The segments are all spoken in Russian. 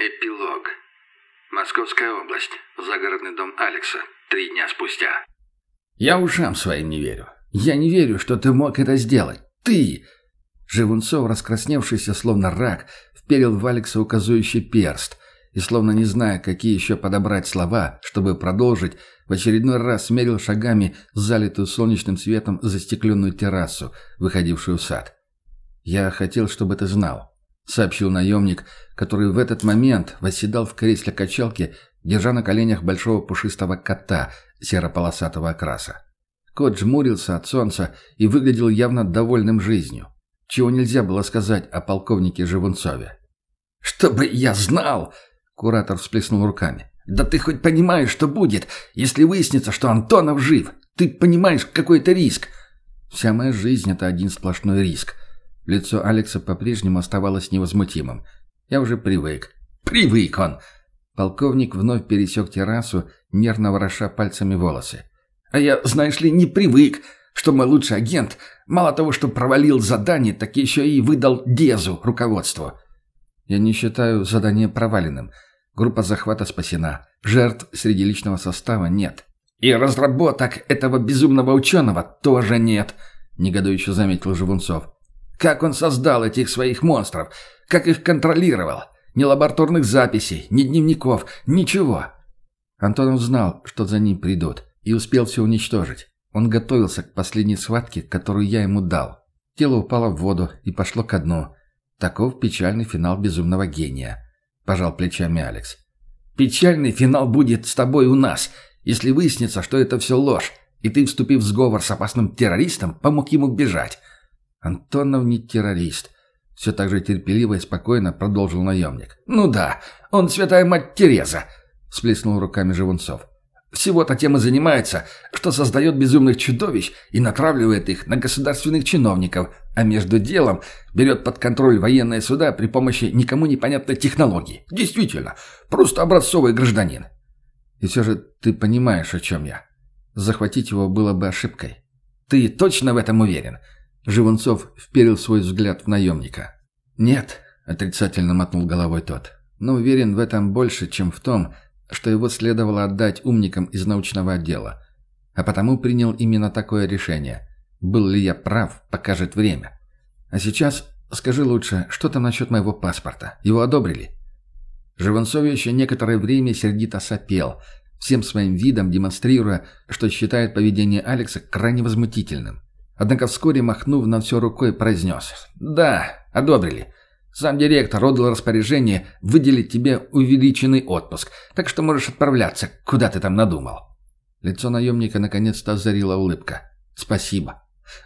Эпилог. Московская область. Загородный дом Алекса. Три дня спустя. Я ушам своим не верю. Я не верю, что ты мог это сделать. Ты! Живунцов, раскрасневшийся словно рак, вперил в Алекса указующий перст и, словно не зная, какие еще подобрать слова, чтобы продолжить, в очередной раз смерил шагами залитую солнечным светом застекленную террасу, выходившую в сад. «Я хотел, чтобы ты знал сообщил наемник, который в этот момент восседал в кресле качалки, держа на коленях большого пушистого кота серо-полосатого окраса. Кот жмурился от солнца и выглядел явно довольным жизнью, чего нельзя было сказать о полковнике Живунцове. «Чтобы я знал!» — куратор всплеснул руками. «Да ты хоть понимаешь, что будет, если выяснится, что Антонов жив? Ты понимаешь, какой это риск?» «Вся моя жизнь — это один сплошной риск», Лицо Алекса по-прежнему оставалось невозмутимым. Я уже привык. Привык он! Полковник вновь пересек террасу, нервно вороша пальцами волосы. А я, знаешь ли, не привык, что мой лучший агент, мало того, что провалил задание, так еще и выдал Дезу руководству. Я не считаю задание проваленным. Группа захвата спасена. Жертв среди личного состава нет. И разработок этого безумного ученого тоже нет, негодующе заметил Живунцов. Как он создал этих своих монстров? Как их контролировал? Ни лабораторных записей, ни дневников, ничего. Антонов знал, что за ним придут, и успел все уничтожить. Он готовился к последней схватке, которую я ему дал. Тело упало в воду и пошло ко дну. Таков печальный финал безумного гения. Пожал плечами Алекс. «Печальный финал будет с тобой у нас, если выяснится, что это все ложь, и ты, вступив в сговор с опасным террористом, помог ему бежать. Антонов не террорист. Все так же терпеливо и спокойно продолжил наемник. «Ну да, он святая мать Тереза!» – всплеснул руками Живунцов. «Всего-то тем и занимается, что создает безумных чудовищ и натравливает их на государственных чиновников, а между делом берет под контроль военные суда при помощи никому непонятной технологии. Действительно, просто образцовый гражданин». «И все же ты понимаешь, о чем я. Захватить его было бы ошибкой». «Ты точно в этом уверен?» Живунцов вперил свой взгляд в наемника. «Нет», — отрицательно мотнул головой тот, «но уверен в этом больше, чем в том, что его следовало отдать умникам из научного отдела. А потому принял именно такое решение. Был ли я прав, покажет время. А сейчас скажи лучше, что там насчет моего паспорта? Его одобрили?» Живунцов еще некоторое время сердито сопел, всем своим видом демонстрируя, что считает поведение Алекса крайне возмутительным. Однако вскоре, махнув на все рукой, произнес. «Да, одобрили. Сам директор отдал распоряжение выделить тебе увеличенный отпуск, так что можешь отправляться, куда ты там надумал». Лицо наемника наконец-то озарила улыбка. «Спасибо.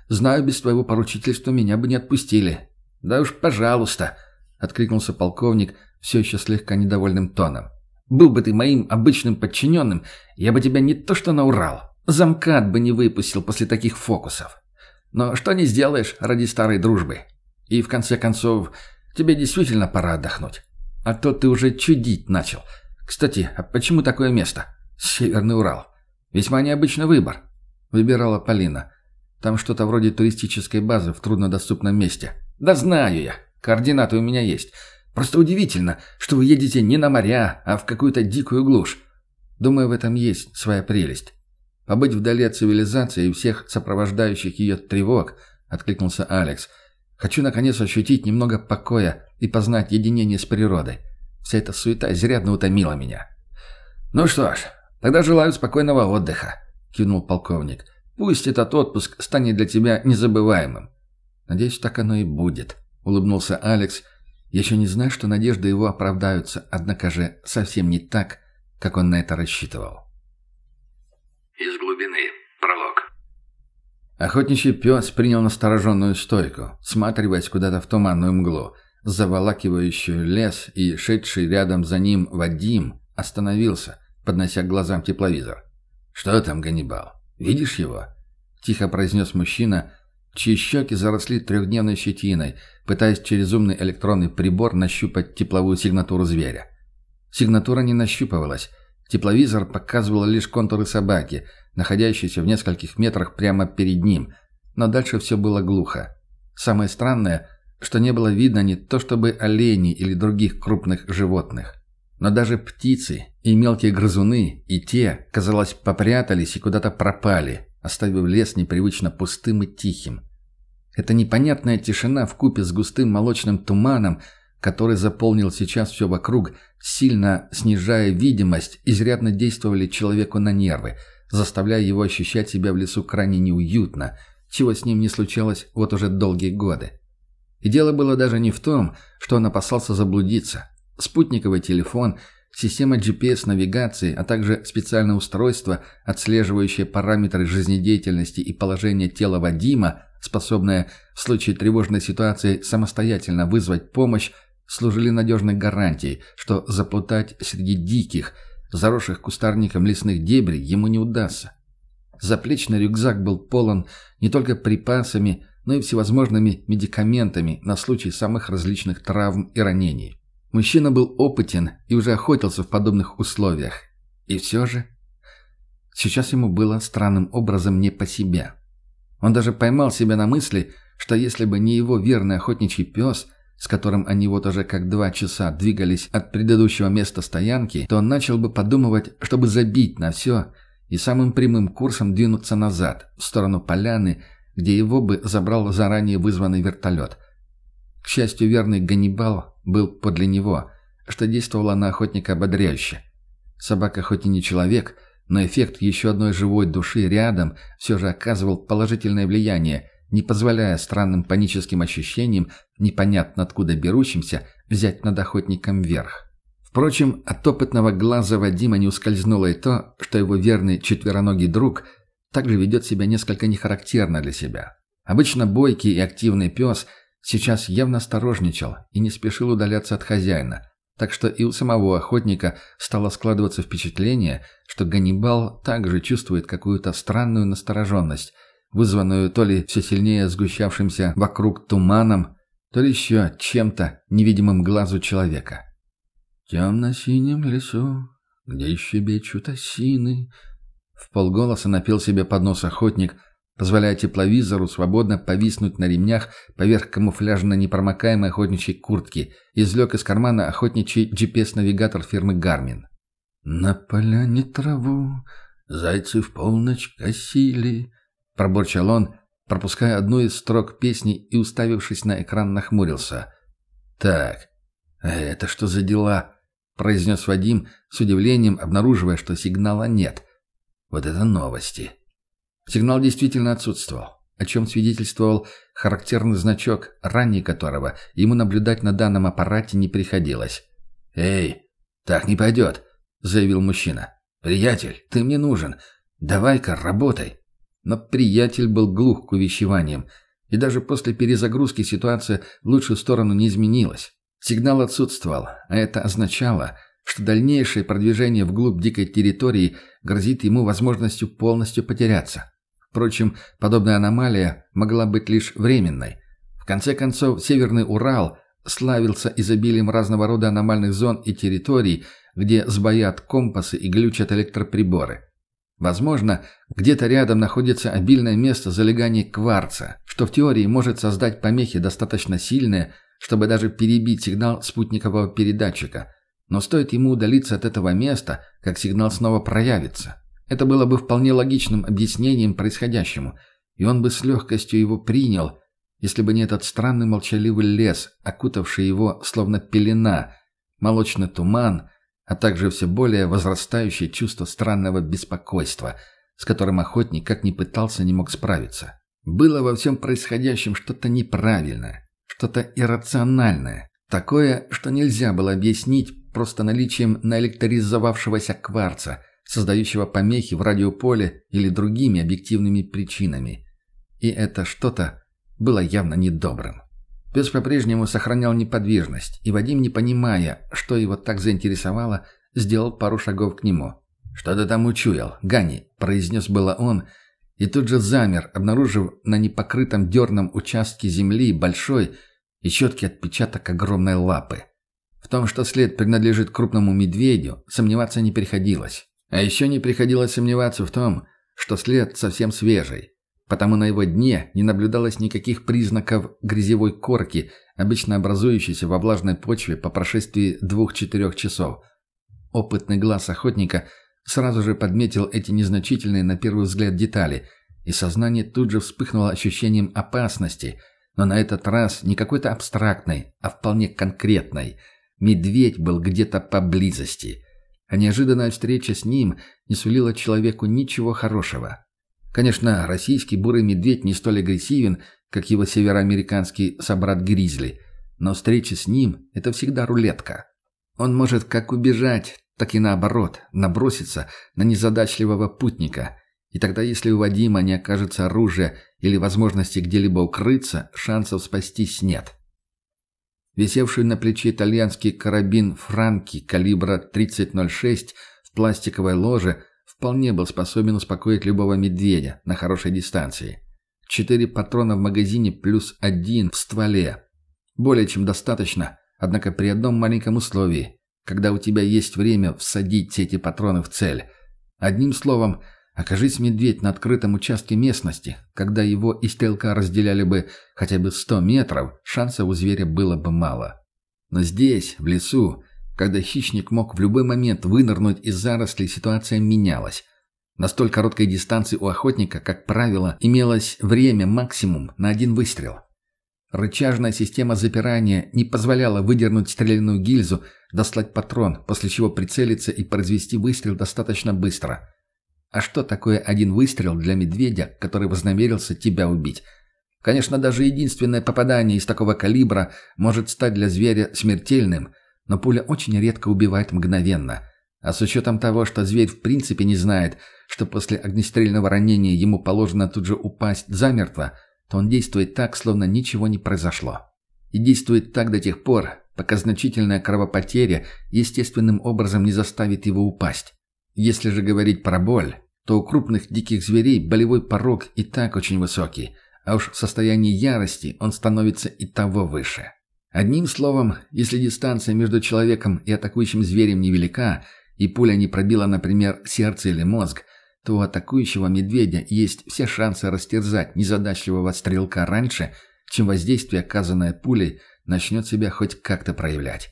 Знаю, без твоего поручительства меня бы не отпустили». «Да уж, пожалуйста», — откликнулся полковник все еще слегка недовольным тоном. «Был бы ты моим обычным подчиненным, я бы тебя не то что на Урал, замкат бы не выпустил после таких фокусов». Но что не сделаешь ради старой дружбы. И в конце концов, тебе действительно пора отдохнуть. А то ты уже чудить начал. Кстати, а почему такое место? Северный Урал. Весьма необычный выбор. Выбирала Полина. Там что-то вроде туристической базы в труднодоступном месте. Да знаю я. Координаты у меня есть. Просто удивительно, что вы едете не на моря, а в какую-то дикую глушь. Думаю, в этом есть своя прелесть. «Побыть вдали от цивилизации и всех сопровождающих ее тревог», — откликнулся Алекс. «Хочу, наконец, ощутить немного покоя и познать единение с природой. Вся эта суета изрядно утомила меня». «Ну что ж, тогда желаю спокойного отдыха», — кивнул полковник. «Пусть этот отпуск станет для тебя незабываемым». «Надеюсь, так оно и будет», — улыбнулся Алекс. «Еще не знаю, что надежды его оправдаются, однако же совсем не так, как он на это рассчитывал». Из глубины. Пролог. Охотничий пес принял настороженную стойку, сматриваясь куда-то в туманную мглу. Заволакивающую лес и шедший рядом за ним Вадим остановился, поднося к глазам тепловизор. «Что там, Ганнибал? Видишь его?» Тихо произнес мужчина, чьи щеки заросли трехдневной щетиной, пытаясь через умный электронный прибор нащупать тепловую сигнатуру зверя. Сигнатура не нащупывалась, Тепловизор показывал лишь контуры собаки, находящейся в нескольких метрах прямо перед ним, но дальше все было глухо. Самое странное, что не было видно не то чтобы оленей или других крупных животных. Но даже птицы и мелкие грызуны, и те, казалось, попрятались и куда-то пропали, оставив лес непривычно пустым и тихим. Эта непонятная тишина в купе с густым молочным туманом, который заполнил сейчас все вокруг, сильно снижая видимость, изрядно действовали человеку на нервы, заставляя его ощущать себя в лесу крайне неуютно, чего с ним не случалось вот уже долгие годы. И дело было даже не в том, что он опасался заблудиться. Спутниковый телефон, система GPS-навигации, а также специальное устройство, отслеживающее параметры жизнедеятельности и положение тела Вадима, способное в случае тревожной ситуации самостоятельно вызвать помощь, служили надежной гарантией, что заплутать среди диких, заросших кустарником лесных дебрей ему не удастся. Заплечный рюкзак был полон не только припасами, но и всевозможными медикаментами на случай самых различных травм и ранений. Мужчина был опытен и уже охотился в подобных условиях. И все же... Сейчас ему было странным образом не по себе. Он даже поймал себя на мысли, что если бы не его верный охотничий пес, с которым они вот уже как два часа двигались от предыдущего места стоянки, то он начал бы подумывать, чтобы забить на все и самым прямым курсом двинуться назад, в сторону поляны, где его бы забрал заранее вызванный вертолет. К счастью, верный Ганнибал был подле него, что действовало на охотника ободряюще. Собака хоть и не человек, но эффект еще одной живой души рядом все же оказывал положительное влияние, не позволяя странным паническим ощущениям, непонятно откуда берущимся, взять над охотником верх. Впрочем, от опытного глаза Вадима не ускользнуло и то, что его верный четвероногий друг также ведет себя несколько нехарактерно для себя. Обычно бойкий и активный пес – сейчас явно осторожничал и не спешил удаляться от хозяина, так что и у самого охотника стало складываться впечатление, что Ганнибал также чувствует какую-то странную настороженность, вызванную то ли все сильнее сгущавшимся вокруг туманом, то ли еще чем-то невидимым глазу человека. «В темно-синем лесу, где щебечут осины», — в полголоса напел себе под нос охотник — позволяя тепловизору свободно повиснуть на ремнях поверх камуфляжно-непромокаемой охотничьей куртки, извлек из кармана охотничий GPS-навигатор фирмы «Гармин». «На поляне траву зайцы в полночь косили», — пробурчал он, пропуская одну из строк песни и, уставившись на экран, нахмурился. «Так, это что за дела?» — произнес Вадим с удивлением, обнаруживая, что сигнала нет. «Вот это новости!» Сигнал действительно отсутствовал, о чем свидетельствовал характерный значок, ранее которого ему наблюдать на данном аппарате не приходилось. «Эй, так не пойдет», — заявил мужчина. «Приятель, ты мне нужен. Давай-ка, работай». Но приятель был глух к увещеваниям, и даже после перезагрузки ситуация в лучшую сторону не изменилась. Сигнал отсутствовал, а это означало, что дальнейшее продвижение вглубь дикой территории грозит ему возможностью полностью потеряться. Впрочем, подобная аномалия могла быть лишь временной. В конце концов, Северный Урал славился изобилием разного рода аномальных зон и территорий, где сбоят компасы и глючат электроприборы. Возможно, где-то рядом находится обильное место залегания кварца, что в теории может создать помехи достаточно сильные, чтобы даже перебить сигнал спутникового передатчика. Но стоит ему удалиться от этого места, как сигнал снова проявится. Это было бы вполне логичным объяснением происходящему, и он бы с легкостью его принял, если бы не этот странный молчаливый лес, окутавший его словно пелена, молочный туман, а также все более возрастающее чувство странного беспокойства, с которым охотник как ни пытался, не мог справиться. Было во всем происходящем что-то неправильное, что-то иррациональное, такое, что нельзя было объяснить просто наличием наэлектризовавшегося кварца – создающего помехи в радиополе или другими объективными причинами. И это что-то было явно недобрым. Пес по-прежнему сохранял неподвижность, и Вадим, не понимая, что его так заинтересовало, сделал пару шагов к нему. «Что ты там учуял, Гани?» – произнес было он, и тут же замер, обнаружив на непокрытом дерном участке земли большой и четкий отпечаток огромной лапы. В том, что след принадлежит крупному медведю, сомневаться не приходилось. А еще не приходилось сомневаться в том, что след совсем свежий, потому на его дне не наблюдалось никаких признаков грязевой корки, обычно образующейся во влажной почве по прошествии двух-четырех часов. Опытный глаз охотника сразу же подметил эти незначительные на первый взгляд детали, и сознание тут же вспыхнуло ощущением опасности, но на этот раз не какой-то абстрактной, а вполне конкретной. Медведь был где-то поблизости, а неожиданная встреча с ним не сулила человеку ничего хорошего. Конечно, российский бурый медведь не столь агрессивен, как его североамериканский собрат-гризли, но встреча с ним – это всегда рулетка. Он может как убежать, так и наоборот, наброситься на незадачливого путника. И тогда, если у Вадима не окажется оружия или возможности где-либо укрыться, шансов спастись нет. Висевший на плече итальянский карабин «Франки» калибра 30.06 в пластиковой ложе вполне был способен успокоить любого медведя на хорошей дистанции. Четыре патрона в магазине плюс один в стволе. Более чем достаточно, однако при одном маленьком условии – когда у тебя есть время всадить эти патроны в цель. Одним словом, окажись медведь на открытом участке местности, когда его и стрелка разделяли бы хотя бы 100 метров, шансов у зверя было бы мало. Но здесь, в лесу, когда хищник мог в любой момент вынырнуть из зарослей, ситуация менялась. На столь короткой дистанции у охотника, как правило, имелось время максимум на один выстрел. Рычажная система запирания не позволяла выдернуть стрелянную гильзу, дослать патрон, после чего прицелиться и произвести выстрел достаточно быстро. А что такое один выстрел для медведя, который вознамерился тебя убить? Конечно, даже единственное попадание из такого калибра может стать для зверя смертельным, но пуля очень редко убивает мгновенно. А с учетом того, что зверь в принципе не знает, что после огнестрельного ранения ему положено тут же упасть замертво – то он действует так, словно ничего не произошло. И действует так до тех пор, пока значительная кровопотеря естественным образом не заставит его упасть. Если же говорить про боль, то у крупных диких зверей болевой порог и так очень высокий, а уж в состоянии ярости он становится и того выше. Одним словом, если дистанция между человеком и атакующим зверем невелика, и пуля не пробила, например, сердце или мозг, то у атакующего медведя есть все шансы растерзать незадачливого стрелка раньше, чем воздействие, оказанное пулей, начнет себя хоть как-то проявлять.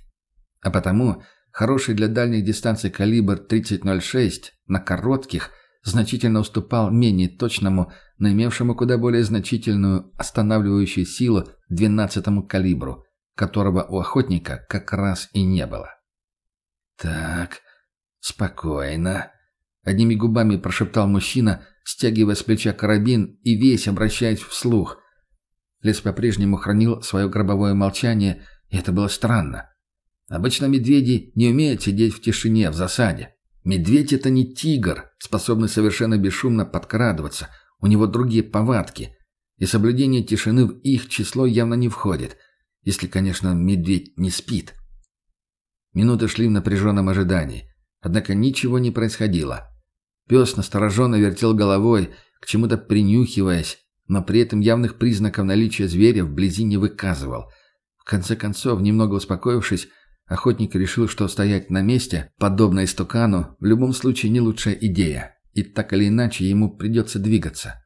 А потому хороший для дальних дистанций калибр 30.06 на коротких значительно уступал менее точному, но имевшему куда более значительную останавливающую силу 12-му калибру, которого у охотника как раз и не было. «Так, спокойно», Одними губами прошептал мужчина, стягивая с плеча карабин и весь обращаясь вслух. Лес по-прежнему хранил свое гробовое молчание, и это было странно. Обычно медведи не умеют сидеть в тишине, в засаде. Медведь — это не тигр, способный совершенно бесшумно подкрадываться. У него другие повадки. И соблюдение тишины в их число явно не входит. Если, конечно, медведь не спит. Минуты шли в напряженном ожидании. Однако ничего не происходило. Пес настороженно вертел головой, к чему-то принюхиваясь, но при этом явных признаков наличия зверя вблизи не выказывал. В конце концов, немного успокоившись, охотник решил, что стоять на месте, подобно истукану, в любом случае не лучшая идея, и так или иначе ему придется двигаться.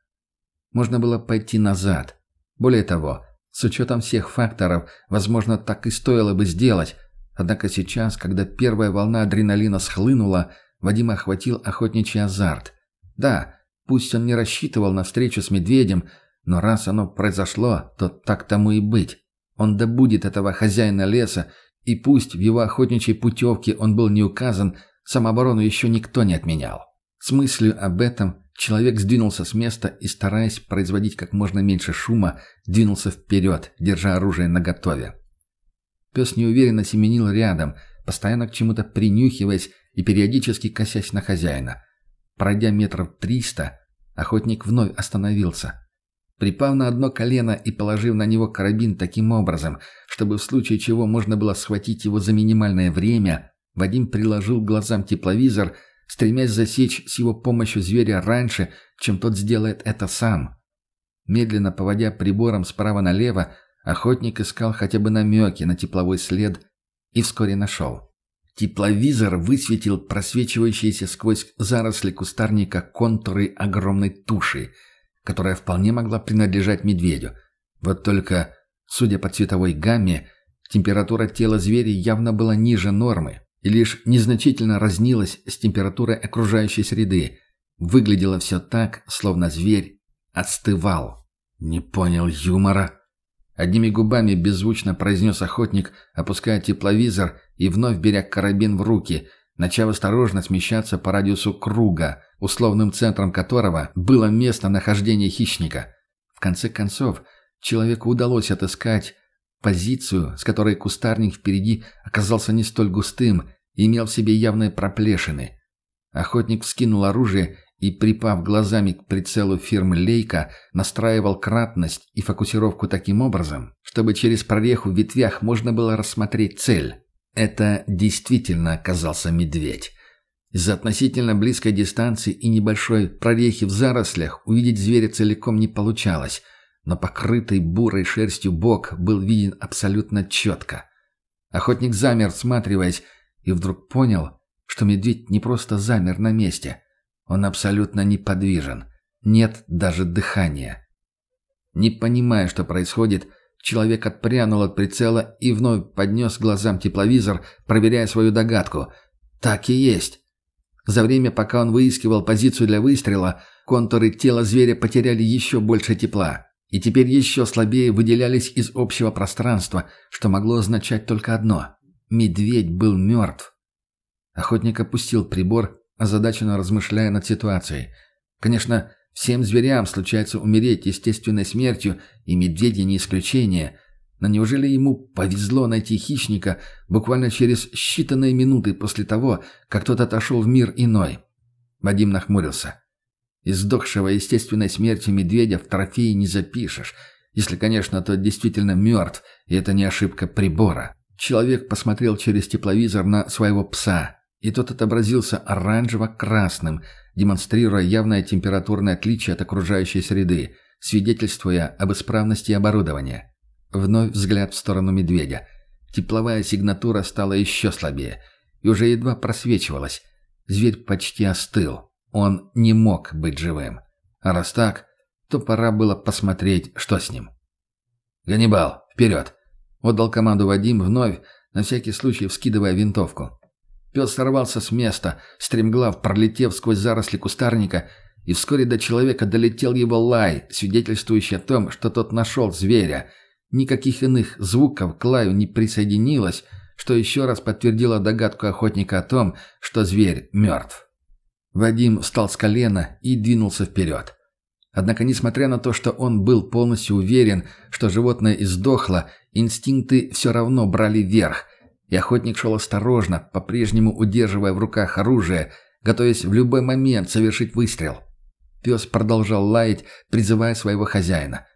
Можно было пойти назад. Более того, с учетом всех факторов, возможно, так и стоило бы сделать, однако сейчас, когда первая волна адреналина схлынула, Вадима охватил охотничий азарт. Да, пусть он не рассчитывал на встречу с медведем, но раз оно произошло, то так тому и быть. Он добудет этого хозяина леса, и пусть в его охотничьей путевке он был не указан, самооборону еще никто не отменял. С мыслью об этом человек сдвинулся с места и, стараясь производить как можно меньше шума, двинулся вперед, держа оружие наготове. Пес неуверенно семенил рядом, постоянно к чему-то принюхиваясь и периодически косясь на хозяина. Пройдя метров триста, охотник вновь остановился. Припав на одно колено и положив на него карабин таким образом, чтобы в случае чего можно было схватить его за минимальное время, Вадим приложил глазам тепловизор, стремясь засечь с его помощью зверя раньше, чем тот сделает это сам. Медленно поводя прибором справа налево, охотник искал хотя бы намеки на тепловой след и вскоре нашел. Тепловизор высветил просвечивающиеся сквозь заросли кустарника контуры огромной туши, которая вполне могла принадлежать медведю. Вот только, судя по цветовой гамме, температура тела зверя явно была ниже нормы, и лишь незначительно разнилась с температурой окружающей среды. Выглядело все так, словно зверь отстывал. «Не понял юмора», Одними губами беззвучно произнес охотник, опуская тепловизор и вновь беря карабин в руки, начав осторожно смещаться по радиусу круга, условным центром которого было место нахождения хищника. В конце концов, человеку удалось отыскать позицию, с которой кустарник впереди оказался не столь густым имел в себе явные проплешины. Охотник вскинул оружие и, припав глазами к прицелу фирмы «Лейка», настраивал кратность и фокусировку таким образом, чтобы через прореху в ветвях можно было рассмотреть цель. Это действительно оказался медведь. Из-за относительно близкой дистанции и небольшой прорехи в зарослях увидеть зверя целиком не получалось, но покрытый бурой шерстью бок был виден абсолютно четко. Охотник замер, всматриваясь, и вдруг понял, что медведь не просто замер на месте – он абсолютно неподвижен. Нет даже дыхания. Не понимая, что происходит, человек отпрянул от прицела и вновь поднес глазам тепловизор, проверяя свою догадку. Так и есть. За время, пока он выискивал позицию для выстрела, контуры тела зверя потеряли еще больше тепла. И теперь еще слабее выделялись из общего пространства, что могло означать только одно. Медведь был мертв. Охотник опустил прибор озадаченно размышляя над ситуацией. Конечно, всем зверям случается умереть естественной смертью, и медведи не исключение. Но неужели ему повезло найти хищника буквально через считанные минуты после того, как тот отошел в мир иной? Вадим нахмурился. Издохшего естественной смертью медведя в трофеи не запишешь, если, конечно, тот действительно мертв, и это не ошибка прибора. Человек посмотрел через тепловизор на своего пса, и тот отобразился оранжево-красным, демонстрируя явное температурное отличие от окружающей среды, свидетельствуя об исправности оборудования. Вновь взгляд в сторону медведя. Тепловая сигнатура стала еще слабее и уже едва просвечивалась. Зверь почти остыл. Он не мог быть живым. А раз так, то пора было посмотреть, что с ним. «Ганнибал, вперед!» — отдал команду Вадим вновь, на всякий случай вскидывая винтовку. Пес сорвался с места, стремглав пролетев сквозь заросли кустарника, и вскоре до человека долетел его лай, свидетельствующий о том, что тот нашел зверя. Никаких иных звуков к лаю не присоединилось, что еще раз подтвердило догадку охотника о том, что зверь мертв. Вадим встал с колена и двинулся вперед. Однако, несмотря на то, что он был полностью уверен, что животное издохло, инстинкты все равно брали верх – и охотник шел осторожно, по-прежнему удерживая в руках оружие, готовясь в любой момент совершить выстрел. Пес продолжал лаять, призывая своего хозяина.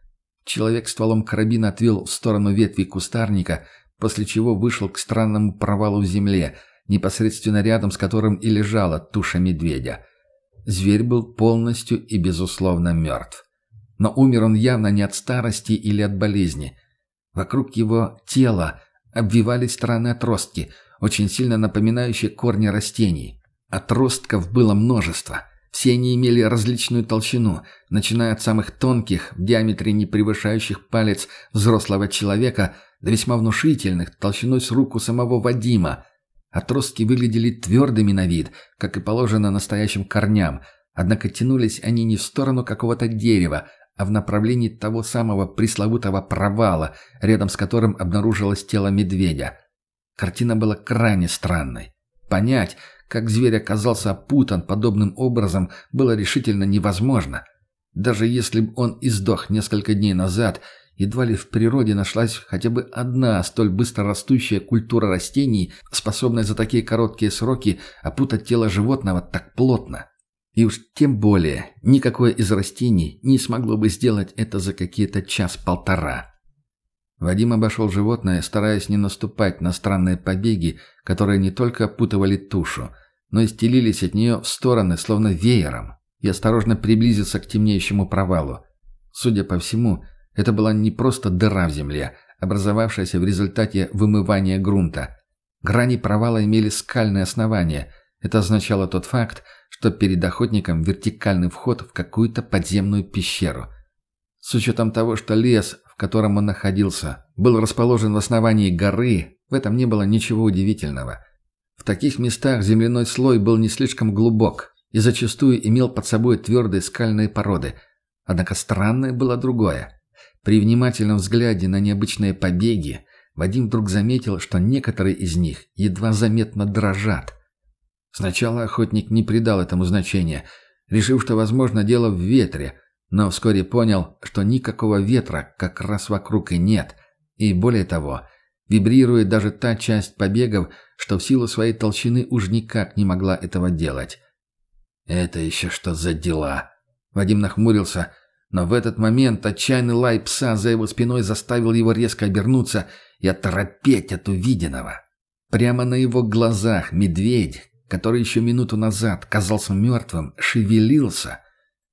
Человек стволом карабина отвел в сторону ветви кустарника, после чего вышел к странному провалу в земле, непосредственно рядом с которым и лежала туша медведя. Зверь был полностью и безусловно мертв. Но умер он явно не от старости или от болезни. Вокруг его тела обвивались странные отростки, очень сильно напоминающие корни растений. Отростков было множество. Все они имели различную толщину, начиная от самых тонких, в диаметре не превышающих палец взрослого человека, до весьма внушительных, толщиной с руку самого Вадима. Отростки выглядели твердыми на вид, как и положено настоящим корням, однако тянулись они не в сторону какого-то дерева, а в направлении того самого пресловутого провала, рядом с которым обнаружилось тело медведя. Картина была крайне странной. Понять, как зверь оказался опутан подобным образом, было решительно невозможно. Даже если бы он издох несколько дней назад, едва ли в природе нашлась хотя бы одна столь быстро растущая культура растений, способная за такие короткие сроки опутать тело животного так плотно. И уж тем более никакое из растений не смогло бы сделать это за какие-то час-полтора. Вадим обошел животное, стараясь не наступать на странные побеги, которые не только опутывали тушу, но и стелились от нее в стороны, словно веером, и осторожно приблизился к темнеющему провалу. Судя по всему, это была не просто дыра в земле, образовавшаяся в результате вымывания грунта. Грани провала имели скальное основание. Это означало тот факт, что перед охотником вертикальный вход в какую-то подземную пещеру. С учетом того, что лес, в котором он находился, был расположен в основании горы, в этом не было ничего удивительного. В таких местах земляной слой был не слишком глубок и зачастую имел под собой твердые скальные породы. Однако странное было другое. При внимательном взгляде на необычные побеги Вадим вдруг заметил, что некоторые из них едва заметно дрожат. Сначала охотник не придал этому значения, решив, что, возможно, дело в ветре, но вскоре понял, что никакого ветра как раз вокруг и нет, и более того, вибрирует даже та часть побегов, что в силу своей толщины уж никак не могла этого делать. «Это еще что за дела?» Вадим нахмурился, но в этот момент отчаянный лай пса за его спиной заставил его резко обернуться и оторопеть от увиденного. Прямо на его глазах медведь, который еще минуту назад казался мертвым, шевелился.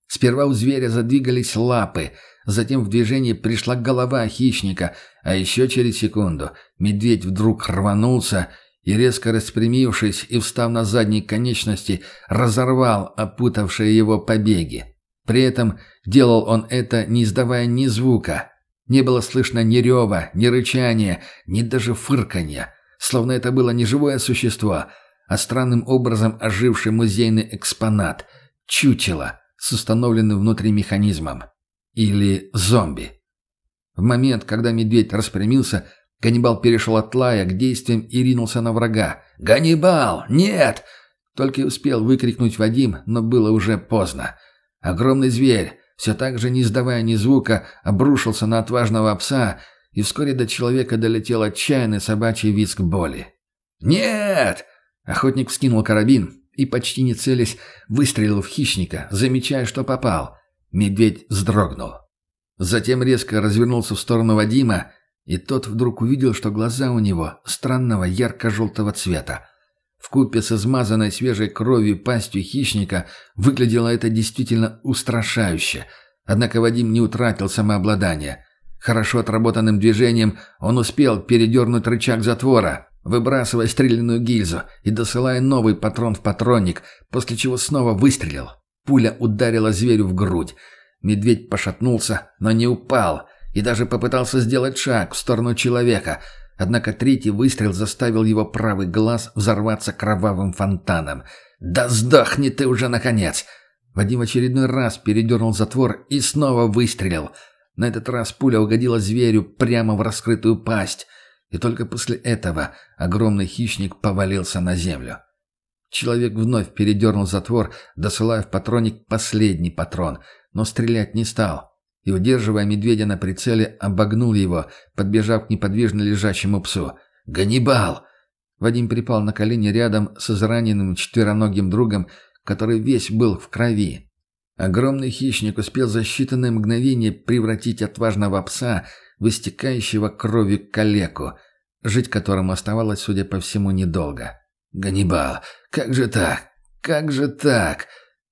Сперва у зверя задвигались лапы, затем в движение пришла голова хищника, а еще через секунду медведь вдруг рванулся и, резко распрямившись и встав на задние конечности, разорвал опутавшие его побеги. При этом делал он это, не издавая ни звука. Не было слышно ни рева, ни рычания, ни даже фырканья, словно это было не живое существо — а странным образом оживший музейный экспонат – чучело с установленным внутри механизмом. Или зомби. В момент, когда медведь распрямился, Ганнибал перешел от лая к действиям и ринулся на врага. «Ганнибал! Нет!» Только и успел выкрикнуть Вадим, но было уже поздно. Огромный зверь, все так же не издавая ни звука, обрушился на отважного пса, и вскоре до человека долетел отчаянный собачий визг боли. «Нет!» Охотник вскинул карабин и, почти не целясь, выстрелил в хищника, замечая, что попал. Медведь вздрогнул. Затем резко развернулся в сторону Вадима, и тот вдруг увидел, что глаза у него странного ярко-желтого цвета. В купе с измазанной свежей кровью пастью хищника выглядело это действительно устрашающе. Однако Вадим не утратил самообладание. Хорошо отработанным движением он успел передернуть рычаг затвора, выбрасывая стрелянную гильзу и досылая новый патрон в патронник, после чего снова выстрелил. Пуля ударила зверю в грудь. Медведь пошатнулся, но не упал, и даже попытался сделать шаг в сторону человека, однако третий выстрел заставил его правый глаз взорваться кровавым фонтаном. «Да сдохни ты уже, наконец!» Вадим очередной раз передернул затвор и снова выстрелил. На этот раз пуля угодила зверю прямо в раскрытую пасть — и только после этого огромный хищник повалился на землю. Человек вновь передернул затвор, досылая в патронник последний патрон, но стрелять не стал. И, удерживая медведя на прицеле, обогнул его, подбежав к неподвижно лежащему псу. «Ганнибал!» Вадим припал на колени рядом с израненным четвероногим другом, который весь был в крови. Огромный хищник успел за считанные мгновения превратить отважного пса в истекающего кровью калеку, жить которому оставалось, судя по всему, недолго. «Ганнибал, как же так? Как же так?»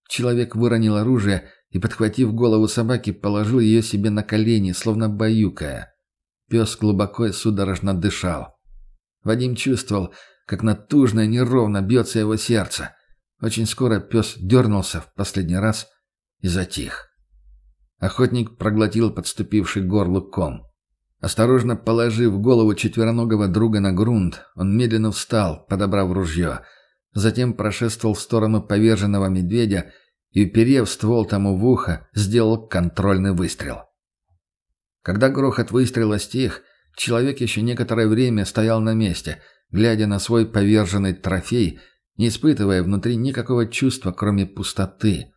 Человек выронил оружие и, подхватив голову собаки, положил ее себе на колени, словно баюкая. Пес глубоко и судорожно дышал. Вадим чувствовал, как натужно и неровно бьется его сердце. Очень скоро пес дернулся в последний раз и затих. Охотник проглотил подступивший горлу ком. Осторожно положив голову четвероногого друга на грунт, он медленно встал, подобрав ружье. Затем прошествовал в сторону поверженного медведя и, уперев ствол тому в ухо, сделал контрольный выстрел. Когда грохот выстрела стих, человек еще некоторое время стоял на месте, глядя на свой поверженный трофей, не испытывая внутри никакого чувства, кроме пустоты.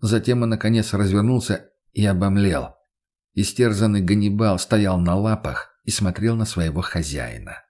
Затем он, наконец, развернулся и обомлел. Истерзанный Ганнибал стоял на лапах и смотрел на своего хозяина.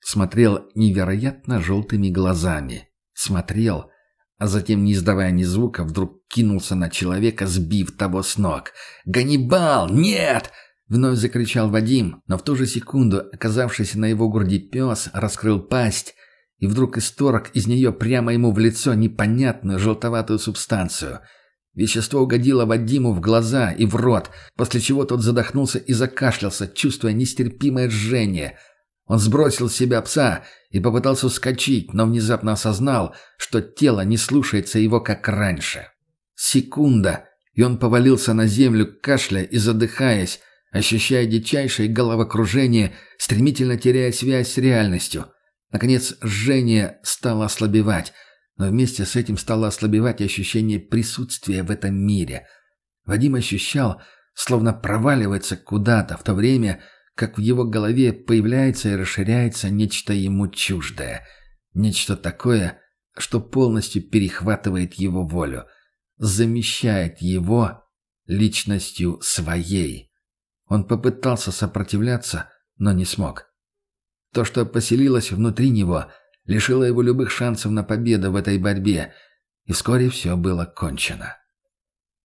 Смотрел невероятно желтыми глазами. Смотрел, а затем, не издавая ни звука, вдруг кинулся на человека, сбив того с ног. «Ганнибал! Нет!» Вновь закричал Вадим, но в ту же секунду, оказавшийся на его груди пес, раскрыл пасть и вдруг исторг из нее прямо ему в лицо непонятную желтоватую субстанцию – Вещество угодило Вадиму в глаза и в рот, после чего тот задохнулся и закашлялся, чувствуя нестерпимое жжение. Он сбросил с себя пса и попытался вскочить, но внезапно осознал, что тело не слушается его, как раньше. Секунда, и он повалился на землю, кашляя и задыхаясь, ощущая дичайшее головокружение, стремительно теряя связь с реальностью. Наконец, жжение стало ослабевать, но вместе с этим стало ослабевать ощущение присутствия в этом мире. Вадим ощущал, словно проваливается куда-то, в то время, как в его голове появляется и расширяется нечто ему чуждое. Нечто такое, что полностью перехватывает его волю, замещает его личностью своей. Он попытался сопротивляться, но не смог. То, что поселилось внутри него, лишило его любых шансов на победу в этой борьбе, и вскоре все было кончено.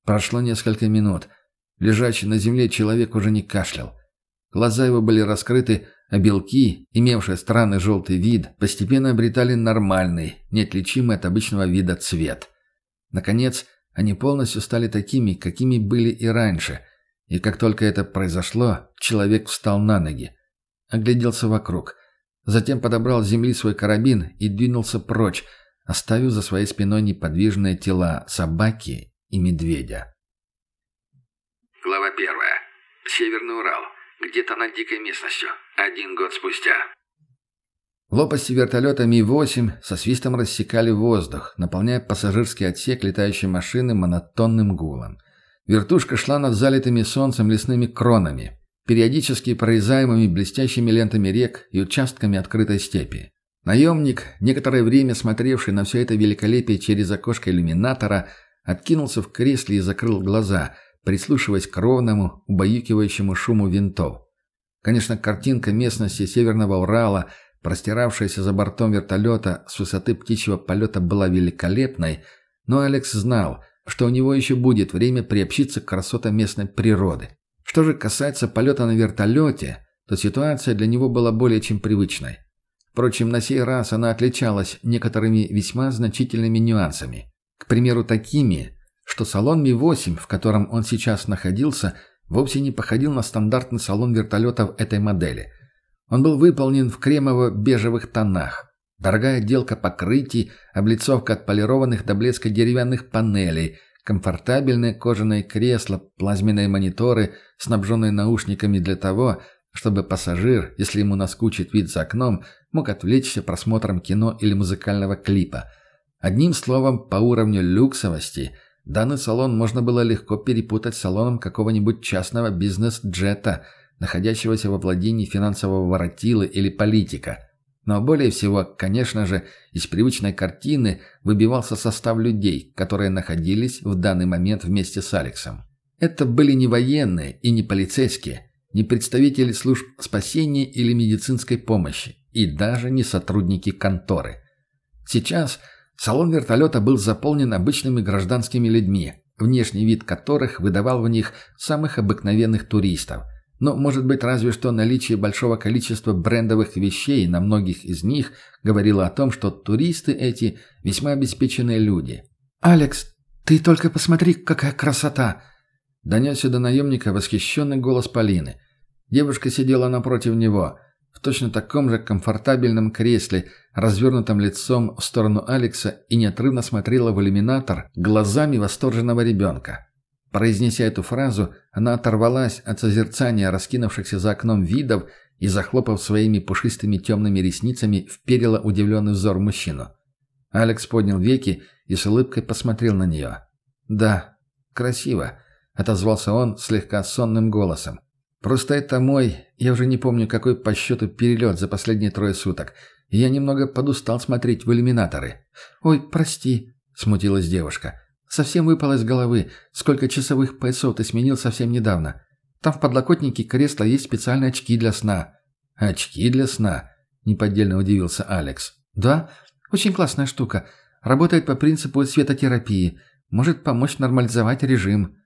Прошло несколько минут. Лежачий на земле человек уже не кашлял. Глаза его были раскрыты, а белки, имевшие странный желтый вид, постепенно обретали нормальный, неотличимый от обычного вида цвет. Наконец, они полностью стали такими, какими были и раньше, и как только это произошло, человек встал на ноги. Огляделся вокруг. Затем подобрал с земли свой карабин и двинулся прочь, оставив за своей спиной неподвижные тела собаки и медведя. Глава первая. Северный Урал. Где-то над дикой местностью. Один год спустя. Лопасти вертолета Ми-8 со свистом рассекали воздух, наполняя пассажирский отсек летающей машины монотонным гулом. Вертушка шла над залитыми солнцем лесными кронами, периодически прорезаемыми блестящими лентами рек и участками открытой степи. Наемник, некоторое время смотревший на все это великолепие через окошко иллюминатора, откинулся в кресле и закрыл глаза – прислушиваясь к ровному, убаюкивающему шуму винтов. Конечно, картинка местности Северного Урала, простиравшаяся за бортом вертолета с высоты птичьего полета, была великолепной, но Алекс знал, что у него еще будет время приобщиться к красотам местной природы. Что же касается полета на вертолете, то ситуация для него была более чем привычной. Впрочем, на сей раз она отличалась некоторыми весьма значительными нюансами. К примеру, такими, что салон Ми-8, в котором он сейчас находился, вовсе не походил на стандартный салон вертолетов этой модели. Он был выполнен в кремово-бежевых тонах. Дорогая отделка покрытий, облицовка от полированных до блеска деревянных панелей, комфортабельные кожаные кресла, плазменные мониторы, снабженные наушниками для того, чтобы пассажир, если ему наскучит вид за окном, мог отвлечься просмотром кино или музыкального клипа. Одним словом, по уровню люксовости – Данный салон можно было легко перепутать с салоном какого-нибудь частного бизнес-джета, находящегося во владении финансового воротилы или политика. Но более всего, конечно же, из привычной картины выбивался состав людей, которые находились в данный момент вместе с Алексом. Это были не военные и не полицейские, не представители служб спасения или медицинской помощи, и даже не сотрудники конторы. Сейчас – Салон вертолета был заполнен обычными гражданскими людьми, внешний вид которых выдавал в них самых обыкновенных туристов. Но, может быть, разве что наличие большого количества брендовых вещей на многих из них говорило о том, что туристы эти весьма обеспеченные люди. «Алекс, ты только посмотри, какая красота!» Донесся до наемника восхищенный голос Полины. Девушка сидела напротив него – в точно таком же комфортабельном кресле, развернутом лицом в сторону Алекса и неотрывно смотрела в иллюминатор глазами восторженного ребенка. Произнеся эту фразу, она оторвалась от созерцания раскинувшихся за окном видов и, захлопав своими пушистыми темными ресницами, вперила удивленный взор мужчину. Алекс поднял веки и с улыбкой посмотрел на нее. «Да, красиво», — отозвался он слегка сонным голосом. Просто это мой, я уже не помню, какой по счету перелет за последние трое суток. Я немного подустал смотреть в иллюминаторы. «Ой, прости», — смутилась девушка. «Совсем выпало из головы. Сколько часовых поясов ты сменил совсем недавно. Там в подлокотнике кресла есть специальные очки для сна». «Очки для сна?» — неподдельно удивился Алекс. «Да, очень классная штука. Работает по принципу светотерапии. Может помочь нормализовать режим».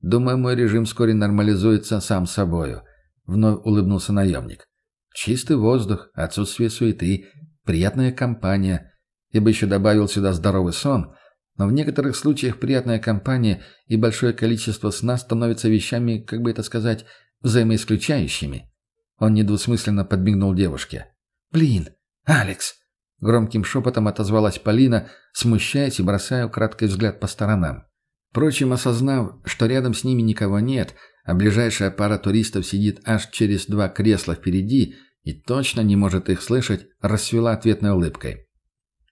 Думаю, мой режим вскоре нормализуется сам собою», — вновь улыбнулся наемник. «Чистый воздух, отсутствие суеты, приятная компания. Я бы еще добавил сюда здоровый сон, но в некоторых случаях приятная компания и большое количество сна становятся вещами, как бы это сказать, взаимоисключающими». Он недвусмысленно подмигнул девушке. «Блин, Алекс!» Громким шепотом отозвалась Полина, смущаясь и бросая краткий взгляд по сторонам. Впрочем, осознав, что рядом с ними никого нет, а ближайшая пара туристов сидит аж через два кресла впереди, и точно не может их слышать, расцвела ответной улыбкой.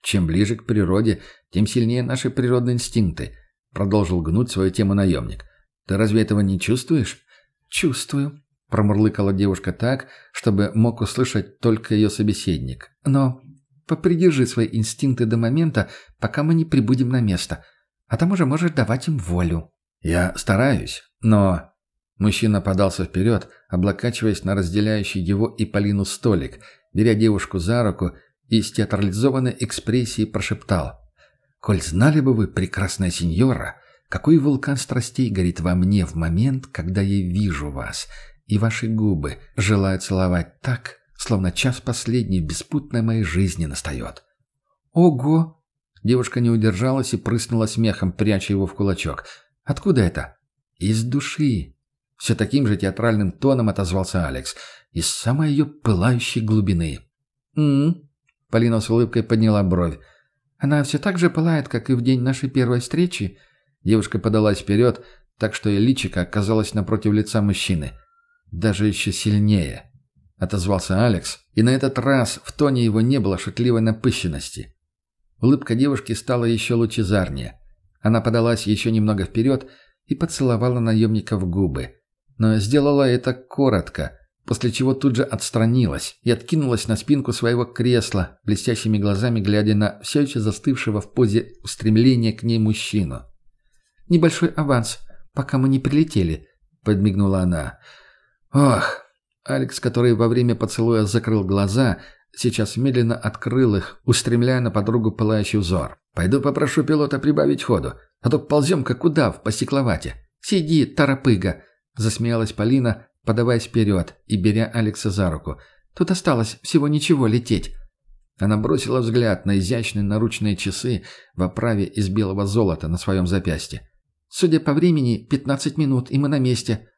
«Чем ближе к природе, тем сильнее наши природные инстинкты», — продолжил гнуть свою тему наемник. «Ты разве этого не чувствуешь?» «Чувствую», — промурлыкала девушка так, чтобы мог услышать только ее собеседник. «Но попридержи свои инстинкты до момента, пока мы не прибудем на место, а там уже можешь давать им волю». «Я стараюсь, но...» Мужчина подался вперед, облокачиваясь на разделяющий его и Полину столик, беря девушку за руку и с театрализованной экспрессией прошептал. «Коль знали бы вы, прекрасная сеньора, какой вулкан страстей горит во мне в момент, когда я вижу вас, и ваши губы желают целовать так, словно час последний беспутной моей жизни настает». «Ого!» Девушка не удержалась и прыснула смехом, пряча его в кулачок. «Откуда это?» «Из души», все таким же театральным тоном отозвался Алекс. Из самой ее пылающей глубины. «М-м-м». Полина с улыбкой подняла бровь. «Она все так же пылает, как и в день нашей первой встречи?» Девушка подалась вперед, так что ее личико оказалось напротив лица мужчины. «Даже еще сильнее», — отозвался Алекс, и на этот раз в тоне его не было шутливой напыщенности. Улыбка девушки стала еще лучезарнее. Она подалась еще немного вперед и поцеловала наемника в губы но сделала это коротко, после чего тут же отстранилась и откинулась на спинку своего кресла, блестящими глазами глядя на все еще застывшего в позе устремления к ней мужчину. «Небольшой аванс, пока мы не прилетели», — подмигнула она. «Ох!» Алекс, который во время поцелуя закрыл глаза, сейчас медленно открыл их, устремляя на подругу пылающий взор. «Пойду попрошу пилота прибавить ходу, а то ползем как удав по стекловате». «Сиди, торопыга!» Засмеялась Полина, подаваясь вперед и беря Алекса за руку. «Тут осталось всего ничего лететь». Она бросила взгляд на изящные наручные часы в оправе из белого золота на своем запястье. «Судя по времени, пятнадцать минут, и мы на месте».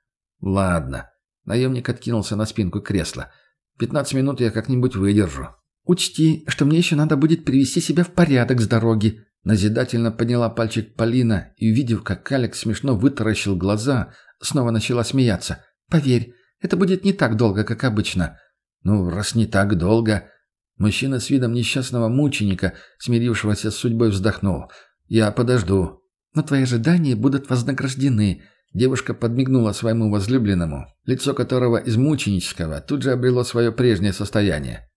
«Ладно». Наемник откинулся на спинку кресла. «Пятнадцать минут я как-нибудь выдержу». «Учти, что мне еще надо будет привести себя в порядок с дороги», Назидательно подняла пальчик Полина и, увидев, как Алекс смешно вытаращил глаза, снова начала смеяться. «Поверь, это будет не так долго, как обычно». «Ну, раз не так долго...» Мужчина с видом несчастного мученика, смирившегося с судьбой, вздохнул. «Я подожду». «Но твои ожидания будут вознаграждены», Девушка подмигнула своему возлюбленному, лицо которого из мученического тут же обрело свое прежнее состояние.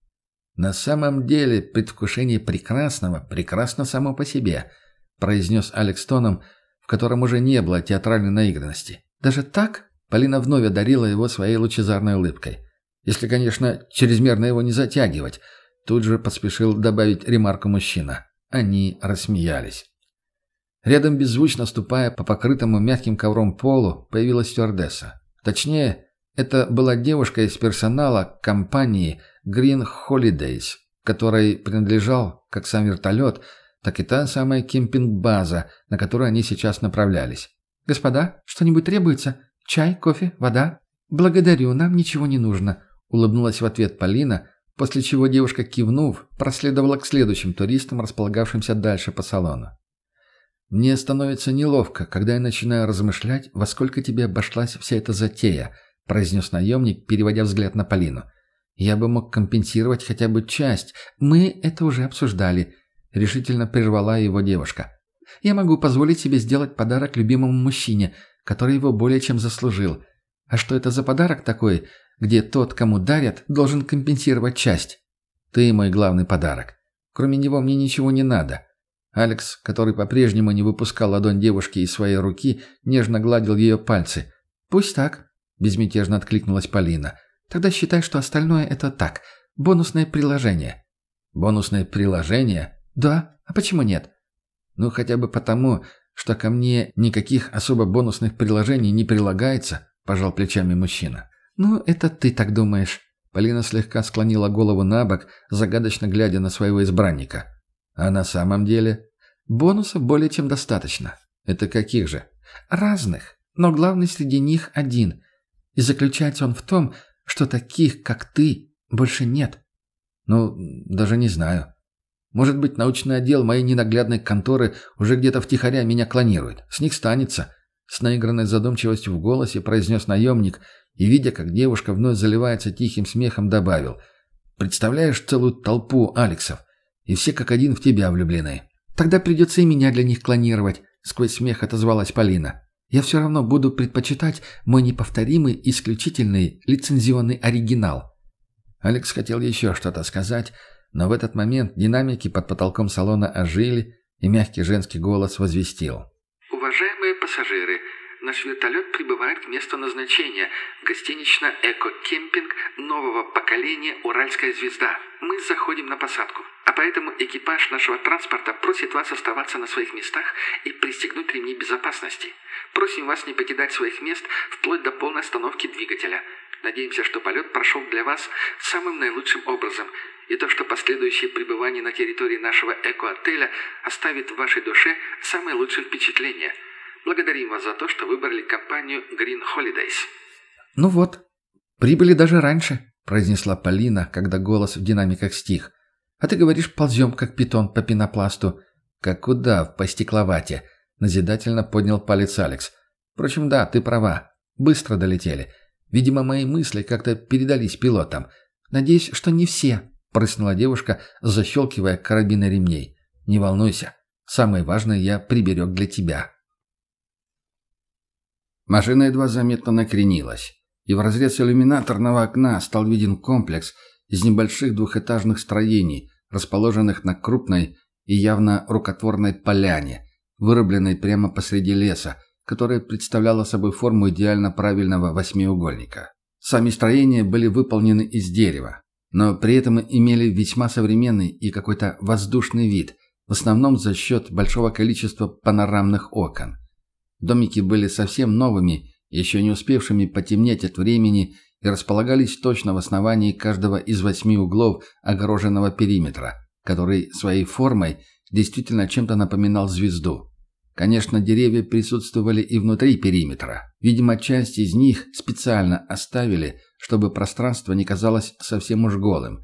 «На самом деле предвкушение прекрасного прекрасно само по себе», произнес Алекс тоном, в котором уже не было театральной наигранности. «Даже так?» Полина вновь одарила его своей лучезарной улыбкой. Если, конечно, чрезмерно его не затягивать. Тут же поспешил добавить ремарку мужчина. Они рассмеялись. Рядом, беззвучно ступая по покрытому мягким ковром полу, появилась стюардесса. Точнее, это была девушка из персонала компании Green Holidays, которой принадлежал как сам вертолет, так и та самая кемпинг-база, на которую они сейчас направлялись. «Господа, что-нибудь требуется? Чай, кофе, вода?» «Благодарю, нам ничего не нужно», — улыбнулась в ответ Полина, после чего девушка, кивнув, проследовала к следующим туристам, располагавшимся дальше по салону. «Мне становится неловко, когда я начинаю размышлять, во сколько тебе обошлась вся эта затея», — произнес наемник, переводя взгляд на Полину. «Я бы мог компенсировать хотя бы часть. Мы это уже обсуждали», — решительно прервала его девушка. Я могу позволить себе сделать подарок любимому мужчине, который его более чем заслужил. А что это за подарок такой, где тот, кому дарят, должен компенсировать часть? Ты мой главный подарок. Кроме него мне ничего не надо. Алекс, который по-прежнему не выпускал ладонь девушки из своей руки, нежно гладил ее пальцы. «Пусть так», — безмятежно откликнулась Полина. «Тогда считай, что остальное — это так. Бонусное приложение». «Бонусное приложение?» «Да. А почему нет? Ну, хотя бы потому, что ко мне никаких особо бонусных приложений не прилагается, пожал плечами мужчина. Ну, это ты так думаешь. Полина слегка склонила голову на бок, загадочно глядя на своего избранника. А на самом деле? Бонусов более чем достаточно. Это каких же? Разных. Но главный среди них один. И заключается он в том, что таких, как ты, больше нет. Ну, даже не знаю. Может быть, научный отдел моей ненаглядной конторы уже где-то втихаря меня клонирует. С них станется. С наигранной задумчивостью в голосе произнес наемник и, видя, как девушка вновь заливается тихим смехом, добавил «Представляешь целую толпу Алексов, и все как один в тебя влюблены». «Тогда придется и меня для них клонировать», — сквозь смех отозвалась Полина. «Я все равно буду предпочитать мой неповторимый, исключительный, лицензионный оригинал». Алекс хотел еще что-то сказать, но в этот момент динамики под потолком салона ожили, и мягкий женский голос возвестил. «Уважаемые пассажиры, Наш вертолет прибывает к месту назначения. Гостинично-эко-кемпинг нового поколения «Уральская звезда». Мы заходим на посадку. А поэтому экипаж нашего транспорта просит вас оставаться на своих местах и пристегнуть ремни безопасности. Просим вас не покидать своих мест вплоть до полной остановки двигателя. Надеемся, что полет прошел для вас самым наилучшим образом, и то, что последующее пребывание на территории нашего эко-отеля оставит в вашей душе самые лучшие впечатления – Благодарим вас за то, что выбрали компанию Green Holidays». «Ну вот, прибыли даже раньше», — произнесла Полина, когда голос в динамиках стих. «А ты говоришь, ползем, как питон по пенопласту». «Как удав по стекловате», — назидательно поднял палец Алекс. «Впрочем, да, ты права. Быстро долетели. Видимо, мои мысли как-то передались пилотам. Надеюсь, что не все», — прыснула девушка, защелкивая карабины ремней. «Не волнуйся. Самое важное я приберег для тебя». Машина едва заметно накренилась, и в разрез иллюминаторного окна стал виден комплекс из небольших двухэтажных строений, расположенных на крупной и явно рукотворной поляне, вырубленной прямо посреди леса, которая представляла собой форму идеально правильного восьмиугольника. Сами строения были выполнены из дерева, но при этом имели весьма современный и какой-то воздушный вид, в основном за счет большого количества панорамных окон. Домики были совсем новыми, еще не успевшими потемнеть от времени и располагались точно в основании каждого из восьми углов огороженного периметра, который своей формой действительно чем-то напоминал звезду. Конечно, деревья присутствовали и внутри периметра. Видимо, часть из них специально оставили, чтобы пространство не казалось совсем уж голым.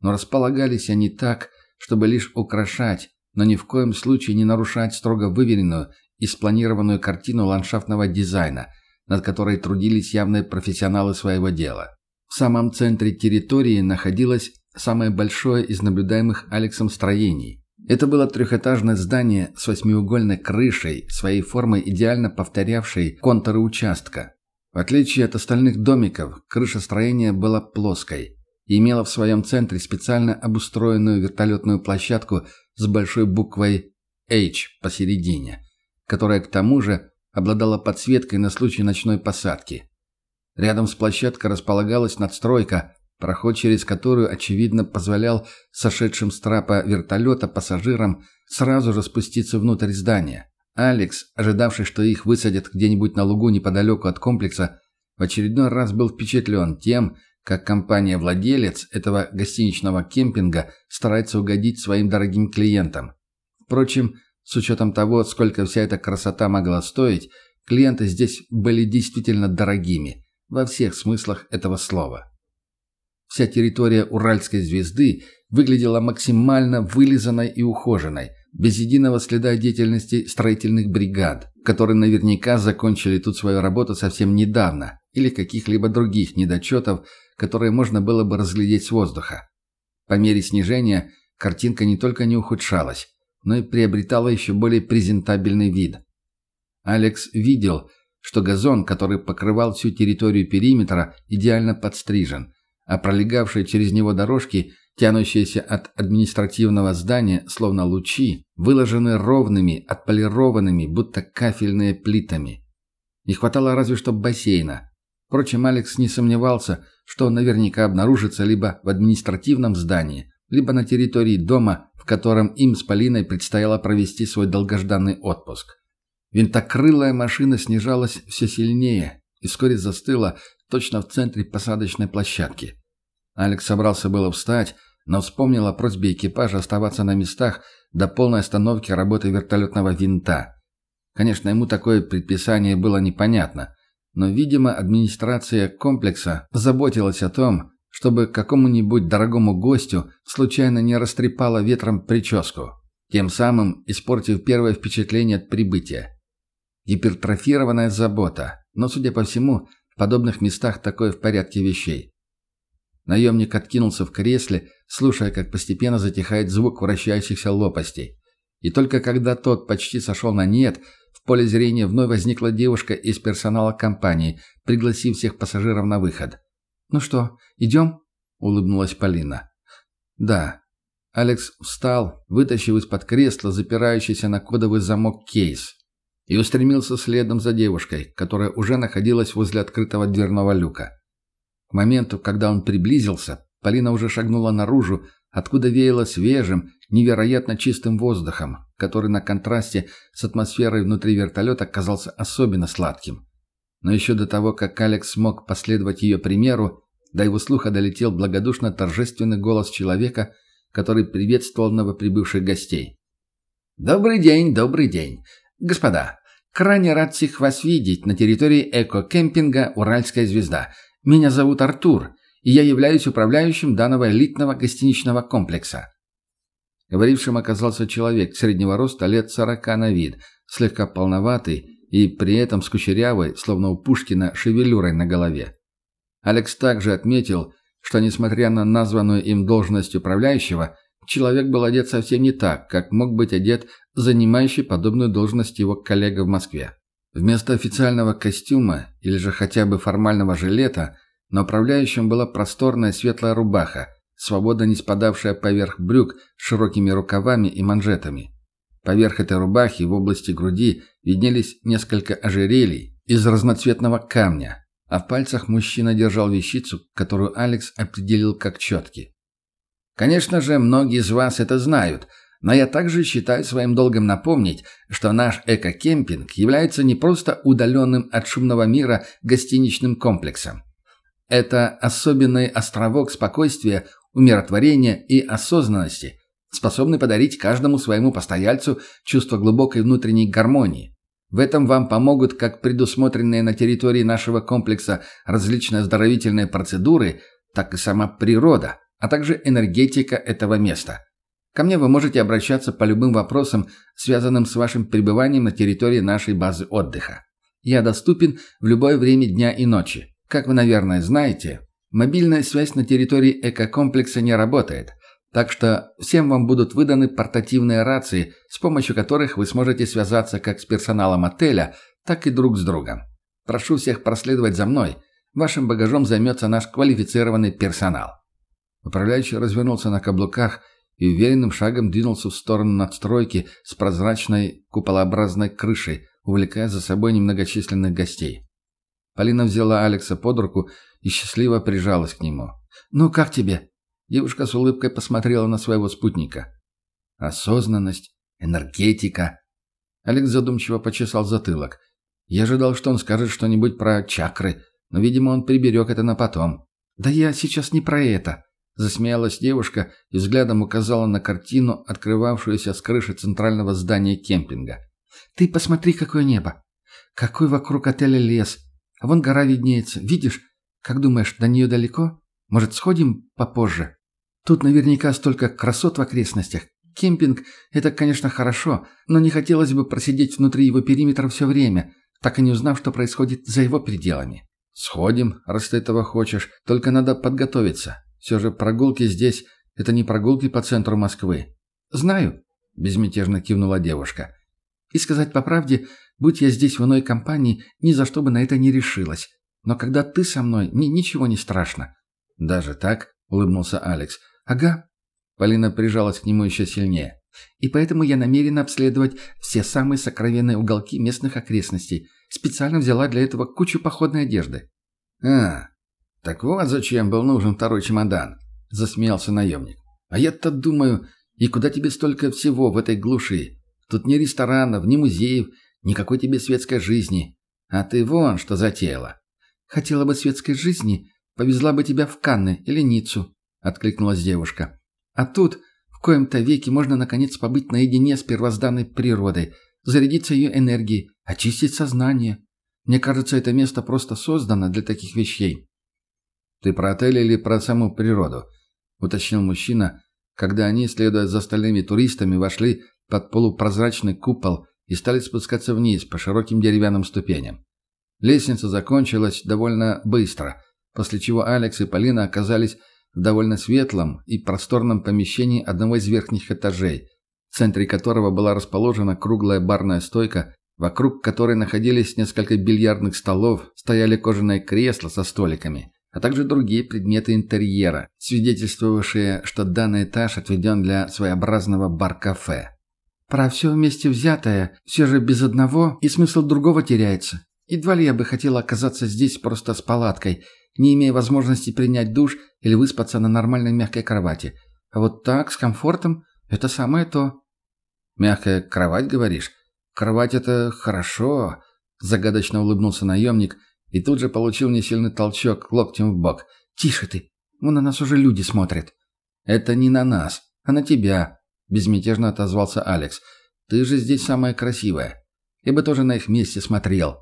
Но располагались они так, чтобы лишь украшать, но ни в коем случае не нарушать строго выверенную и спланированную картину ландшафтного дизайна, над которой трудились явные профессионалы своего дела. В самом центре территории находилось самое большое из наблюдаемых Алексом строений. Это было трехэтажное здание с восьмиугольной крышей, своей формой идеально повторявшей контуры участка. В отличие от остальных домиков, крыша строения была плоской и имела в своем центре специально обустроенную вертолетную площадку с большой буквой H посередине которая к тому же обладала подсветкой на случай ночной посадки. Рядом с площадкой располагалась надстройка, проход через которую, очевидно, позволял сошедшим с трапа вертолета пассажирам сразу же спуститься внутрь здания. Алекс, ожидавший, что их высадят где-нибудь на лугу неподалеку от комплекса, в очередной раз был впечатлен тем, как компания-владелец этого гостиничного кемпинга старается угодить своим дорогим клиентам. Впрочем, с учетом того, сколько вся эта красота могла стоить, клиенты здесь были действительно дорогими, во всех смыслах этого слова. Вся территория Уральской звезды выглядела максимально вылизанной и ухоженной, без единого следа деятельности строительных бригад, которые наверняка закончили тут свою работу совсем недавно, или каких-либо других недочетов, которые можно было бы разглядеть с воздуха. По мере снижения картинка не только не ухудшалась, но и приобретала еще более презентабельный вид. Алекс видел, что газон, который покрывал всю территорию периметра, идеально подстрижен, а пролегавшие через него дорожки, тянущиеся от административного здания, словно лучи, выложены ровными, отполированными, будто кафельные плитами. Не хватало разве что бассейна. Впрочем, Алекс не сомневался, что он наверняка обнаружится либо в административном здании, либо на территории дома, в котором им с Полиной предстояло провести свой долгожданный отпуск. Винтокрылая машина снижалась все сильнее и вскоре застыла точно в центре посадочной площадки. Алекс собрался было встать, но вспомнил о просьбе экипажа оставаться на местах до полной остановки работы вертолетного винта. Конечно, ему такое предписание было непонятно, но, видимо, администрация комплекса заботилась о том, чтобы какому-нибудь дорогому гостю случайно не растрепало ветром прическу, тем самым испортив первое впечатление от прибытия. Гипертрофированная забота, но, судя по всему, В подобных местах такое в порядке вещей. Наемник откинулся в кресле, слушая, как постепенно затихает звук вращающихся лопастей. И только когда тот почти сошел на нет, в поле зрения вновь возникла девушка из персонала компании, пригласив всех пассажиров на выход. «Ну что, идем?» — улыбнулась Полина. «Да». Алекс встал, вытащив из-под кресла запирающийся на кодовый замок кейс и устремился следом за девушкой, которая уже находилась возле открытого дверного люка. К моменту, когда он приблизился, Полина уже шагнула наружу, откуда веяло свежим, невероятно чистым воздухом, который на контрасте с атмосферой внутри вертолета казался особенно сладким. Но еще до того, как Алекс смог последовать ее примеру, до его слуха долетел благодушно торжественный голос человека, который приветствовал новоприбывших гостей. «Добрый день, добрый день. Господа, крайне рад всех вас видеть на территории эко-кемпинга «Уральская звезда». Меня зовут Артур, и я являюсь управляющим данного элитного гостиничного комплекса». Говорившим оказался человек среднего роста лет сорока на вид, слегка полноватый и при этом с кучерявой, словно у Пушкина, шевелюрой на голове. Алекс также отметил, что, несмотря на названную им должность управляющего, человек был одет совсем не так, как мог быть одет занимающий подобную должность его коллега в Москве. Вместо официального костюма или же хотя бы формального жилета на управляющем была просторная светлая рубаха, свободно не спадавшая поверх брюк широкими рукавами и манжетами. Поверх этой рубахи в области груди виднелись несколько ожерелий из разноцветного камня, а в пальцах мужчина держал вещицу, которую Алекс определил как четки. Конечно же, многие из вас это знают – но я также считаю своим долгом напомнить, что наш эко-кемпинг является не просто удаленным от шумного мира гостиничным комплексом. Это особенный островок спокойствия, умиротворения и осознанности, способный подарить каждому своему постояльцу чувство глубокой внутренней гармонии. В этом вам помогут как предусмотренные на территории нашего комплекса различные оздоровительные процедуры, так и сама природа, а также энергетика этого места – Ко мне вы можете обращаться по любым вопросам, связанным с вашим пребыванием на территории нашей базы отдыха. Я доступен в любое время дня и ночи. Как вы, наверное, знаете, мобильная связь на территории экокомплекса не работает, так что всем вам будут выданы портативные рации, с помощью которых вы сможете связаться как с персоналом отеля, так и друг с другом. Прошу всех проследовать за мной. Вашим багажом займется наш квалифицированный персонал». Управляющий развернулся на каблуках – и уверенным шагом двинулся в сторону надстройки с прозрачной куполообразной крышей, увлекая за собой немногочисленных гостей. Полина взяла Алекса под руку и счастливо прижалась к нему. «Ну, как тебе?» Девушка с улыбкой посмотрела на своего спутника. «Осознанность, энергетика». Алекс задумчиво почесал затылок. Я ожидал, что он скажет что-нибудь про чакры, но, видимо, он приберег это на потом. «Да я сейчас не про это», Засмеялась девушка и взглядом указала на картину, открывавшуюся с крыши центрального здания кемпинга. «Ты посмотри, какое небо! Какой вокруг отеля лес! Вон гора виднеется. Видишь? Как думаешь, до нее далеко? Может, сходим попозже? Тут наверняка столько красот в окрестностях. Кемпинг – это, конечно, хорошо, но не хотелось бы просидеть внутри его периметра все время, так и не узнав, что происходит за его пределами». «Сходим, раз ты этого хочешь, только надо подготовиться. Все же прогулки здесь – это не прогулки по центру Москвы. «Знаю», – безмятежно кивнула девушка. «И сказать по правде, будь я здесь в иной компании, ни за что бы на это не решилась. Но когда ты со мной, мне ничего не страшно». «Даже так?» – улыбнулся Алекс. «Ага». Полина прижалась к нему еще сильнее. «И поэтому я намерена обследовать все самые сокровенные уголки местных окрестностей. Специально взяла для этого кучу походной одежды». «А, «Так вот зачем был нужен второй чемодан», — засмеялся наемник. «А я-то думаю, и куда тебе столько всего в этой глуши? Тут ни ресторанов, ни музеев, никакой тебе светской жизни. А ты вон что затеяла». «Хотела бы светской жизни, повезла бы тебя в Канны или Ниццу», — откликнулась девушка. «А тут в коем-то веке можно наконец побыть наедине с первозданной природой, зарядиться ее энергией, очистить сознание. Мне кажется, это место просто создано для таких вещей. «Ты про отель или про саму природу?» – уточнил мужчина, когда они, следуя за остальными туристами, вошли под полупрозрачный купол и стали спускаться вниз по широким деревянным ступеням. Лестница закончилась довольно быстро, после чего Алекс и Полина оказались в довольно светлом и просторном помещении одного из верхних этажей, в центре которого была расположена круглая барная стойка, вокруг которой находились несколько бильярдных столов, стояли кожаные кресла со столиками, а также другие предметы интерьера, свидетельствовавшие, что данный этаж отведен для своеобразного бар-кафе. «Про все вместе взятое, все же без одного, и смысл другого теряется. Едва ли я бы хотела оказаться здесь просто с палаткой, не имея возможности принять душ или выспаться на нормальной мягкой кровати. А вот так, с комфортом, это самое то. «Мягкая кровать, говоришь? Кровать — это хорошо», — загадочно улыбнулся наемник и тут же получил несильный толчок локтем в бок. «Тише ты! Вон на нас уже люди смотрят». «Это не на нас, а на тебя», — безмятежно отозвался Алекс. «Ты же здесь самая красивая. Я бы тоже на их месте смотрел».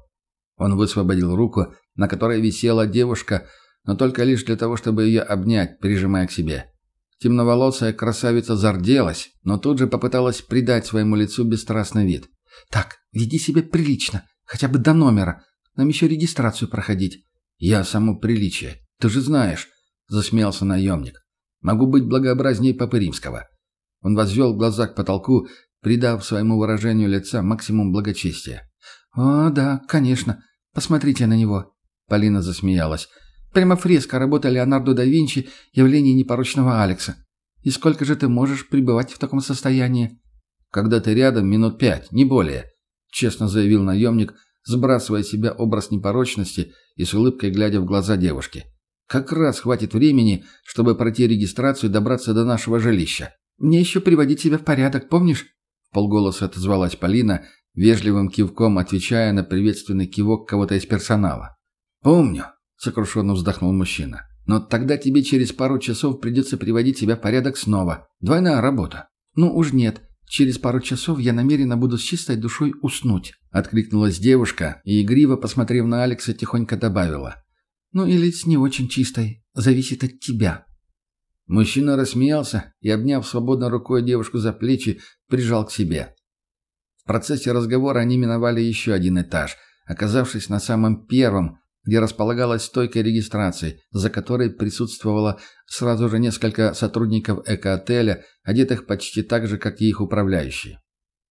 Он высвободил руку, на которой висела девушка, но только лишь для того, чтобы ее обнять, прижимая к себе. Темноволосая красавица зарделась, но тут же попыталась придать своему лицу бесстрастный вид. «Так, веди себя прилично, хотя бы до номера. Нам еще регистрацию проходить». «Я само приличие, ты же знаешь», — засмеялся наемник. «Могу быть благообразней Папы Римского». Он возвел глаза к потолку, придав своему выражению лица максимум благочестия. «О, да, конечно. Посмотрите на него». Полина засмеялась. «Прямо фреска работа Леонардо да Винчи «Явление непорочного Алекса». И сколько же ты можешь пребывать в таком состоянии?» «Когда ты рядом, минут пять, не более», — честно заявил наемник, сбрасывая с себя образ непорочности и с улыбкой глядя в глаза девушки. «Как раз хватит времени, чтобы пройти регистрацию и добраться до нашего жилища». «Мне еще приводить себя в порядок, помнишь?» — полголоса отозвалась Полина, вежливым кивком отвечая на приветственный кивок кого-то из персонала. «Помню», — сокрушенно вздохнул мужчина. «Но тогда тебе через пару часов придется приводить себя в порядок снова. Двойная работа». «Ну уж нет. Через пару часов я намерена буду с чистой душой уснуть», — откликнулась девушка и, игриво посмотрев на Алекса, тихонько добавила. «Ну или с не очень чистой. Зависит от тебя». Мужчина рассмеялся и, обняв свободной рукой девушку за плечи, прижал к себе. В процессе разговора они миновали еще один этаж, оказавшись на самом первом, где располагалась стойка регистрации, за которой присутствовало сразу же несколько сотрудников эко-отеля, одетых почти так же, как и их управляющие.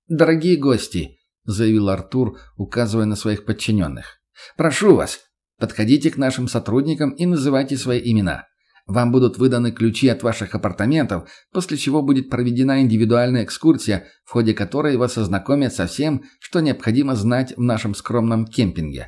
«Дорогие гости!» – заявил Артур, указывая на своих подчиненных. «Прошу вас, подходите к нашим сотрудникам и называйте свои имена. Вам будут выданы ключи от ваших апартаментов, после чего будет проведена индивидуальная экскурсия, в ходе которой вас ознакомят со всем, что необходимо знать в нашем скромном кемпинге.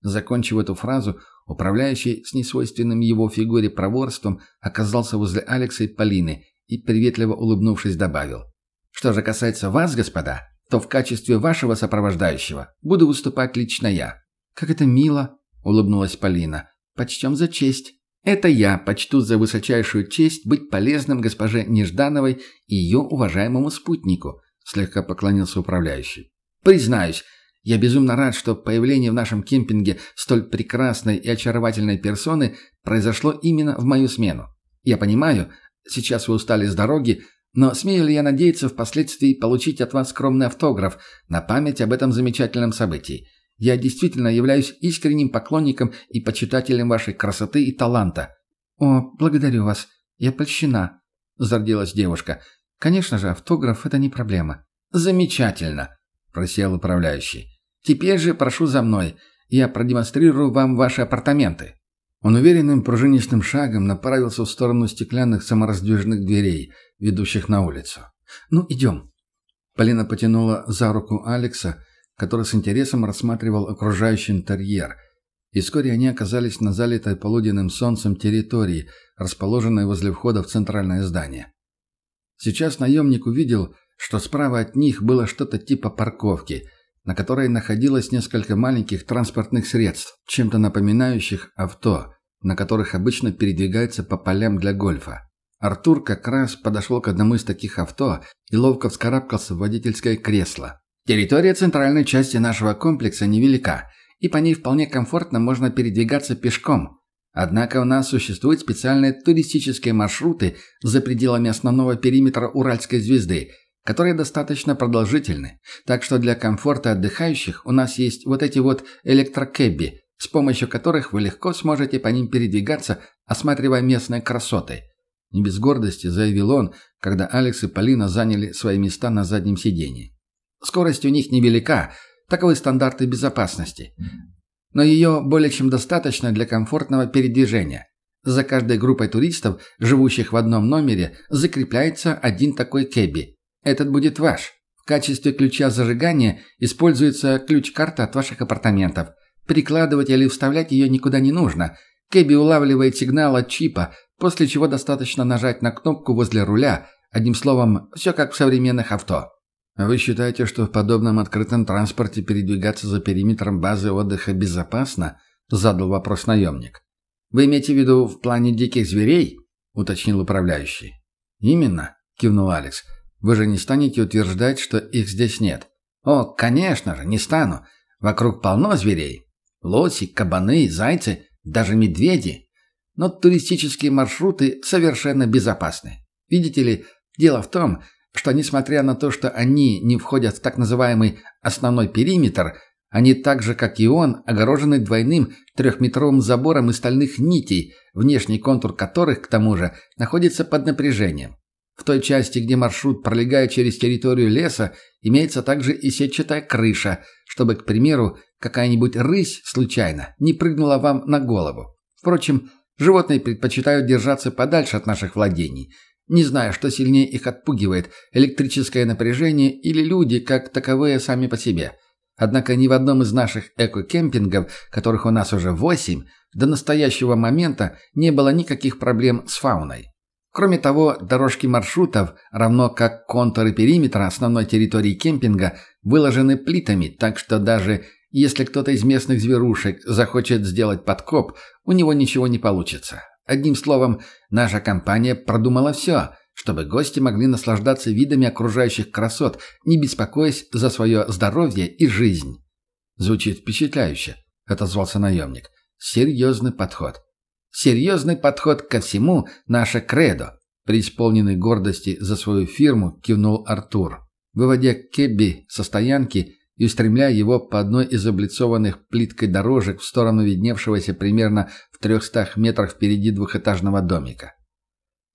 Закончив эту фразу, управляющий с несвойственным его фигуре проворством оказался возле Алекса и Полины и, приветливо улыбнувшись, добавил. «Что же касается вас, господа, то в качестве вашего сопровождающего буду выступать лично я». «Как это мило!» — улыбнулась Полина. «Почтем за честь». Это я почту за высочайшую честь быть полезным госпоже Неждановой и ее уважаемому спутнику», — слегка поклонился управляющий. «Признаюсь, я безумно рад, что появление в нашем кемпинге столь прекрасной и очаровательной персоны произошло именно в мою смену. Я понимаю, сейчас вы устали с дороги, но смею ли я надеяться впоследствии получить от вас скромный автограф на память об этом замечательном событии? Я действительно являюсь искренним поклонником и почитателем вашей красоты и таланта». «О, благодарю вас. Я польщена», — зарделась девушка. «Конечно же, автограф — это не проблема». «Замечательно», — просел управляющий. «Теперь же прошу за мной. Я продемонстрирую вам ваши апартаменты». Он уверенным пружинистым шагом направился в сторону стеклянных самораздвижных дверей, ведущих на улицу. «Ну, идем». Полина потянула за руку Алекса, который с интересом рассматривал окружающий интерьер. И вскоре они оказались на залитой полуденным солнцем территории, расположенной возле входа в центральное здание. Сейчас наемник увидел, что справа от них было что-то типа парковки, на которой находилось несколько маленьких транспортных средств, чем-то напоминающих авто, на которых обычно передвигаются по полям для гольфа. Артур как раз подошел к одному из таких авто и ловко вскарабкался в водительское кресло. Территория центральной части нашего комплекса невелика, и по ней вполне комфортно можно передвигаться пешком. Однако у нас существуют специальные туристические маршруты за пределами основного периметра Уральской звезды, которые достаточно продолжительны. Так что для комфорта отдыхающих у нас есть вот эти вот электрокэбби, с помощью которых вы легко сможете по ним передвигаться, осматривая местные красоты. Не без гордости заявил он, когда Алекс и Полина заняли свои места на заднем сидении. Скорость у них невелика, таковы стандарты безопасности. Но ее более чем достаточно для комфортного передвижения. За каждой группой туристов, живущих в одном номере, закрепляется один такой кэби. Этот будет ваш. В качестве ключа зажигания используется ключ-карта от ваших апартаментов. Прикладывать или вставлять ее никуда не нужно. Кэби улавливает сигнал от чипа, после чего достаточно нажать на кнопку возле руля. Одним словом, все как в современных авто. Вы считаете, что в подобном открытом транспорте передвигаться за периметром базы отдыха безопасно? Задал вопрос наемник. Вы имеете в виду в плане диких зверей? Уточнил управляющий. Именно, кивнул Алекс. Вы же не станете утверждать, что их здесь нет. О, конечно же, не стану. Вокруг полно зверей. Лоси, кабаны, зайцы, даже медведи. Но туристические маршруты совершенно безопасны. Видите ли, дело в том, что несмотря на то, что они не входят в так называемый «основной периметр», они так же, как и он, огорожены двойным трехметровым забором из стальных нитей, внешний контур которых, к тому же, находится под напряжением. В той части, где маршрут пролегает через территорию леса, имеется также и сетчатая крыша, чтобы, к примеру, какая-нибудь рысь случайно не прыгнула вам на голову. Впрочем, животные предпочитают держаться подальше от наших владений – не знаю, что сильнее их отпугивает – электрическое напряжение или люди, как таковые сами по себе. Однако ни в одном из наших эко-кемпингов, которых у нас уже восемь, до настоящего момента не было никаких проблем с фауной. Кроме того, дорожки маршрутов, равно как контуры периметра основной территории кемпинга, выложены плитами, так что даже если кто-то из местных зверушек захочет сделать подкоп, у него ничего не получится. Одним словом, наша компания продумала все, чтобы гости могли наслаждаться видами окружающих красот, не беспокоясь за свое здоровье и жизнь. «Звучит впечатляюще», — отозвался наемник. «Серьезный подход». «Серьезный подход ко всему — наше кредо», — преисполненный гордости за свою фирму кивнул Артур. Выводя Кебби со стоянки, и устремляя его по одной из облицованных плиткой дорожек в сторону видневшегося примерно в трехстах метрах впереди двухэтажного домика.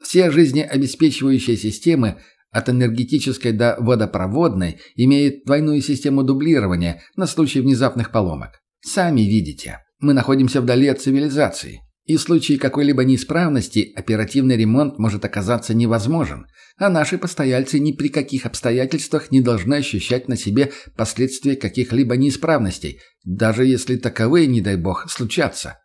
Все жизнеобеспечивающие системы от энергетической до водопроводной имеют двойную систему дублирования на случай внезапных поломок. Сами видите, мы находимся вдали от цивилизации. И в случае какой-либо неисправности оперативный ремонт может оказаться невозможен, а наши постояльцы ни при каких обстоятельствах не должны ощущать на себе последствия каких-либо неисправностей, даже если таковые, не дай бог, случатся.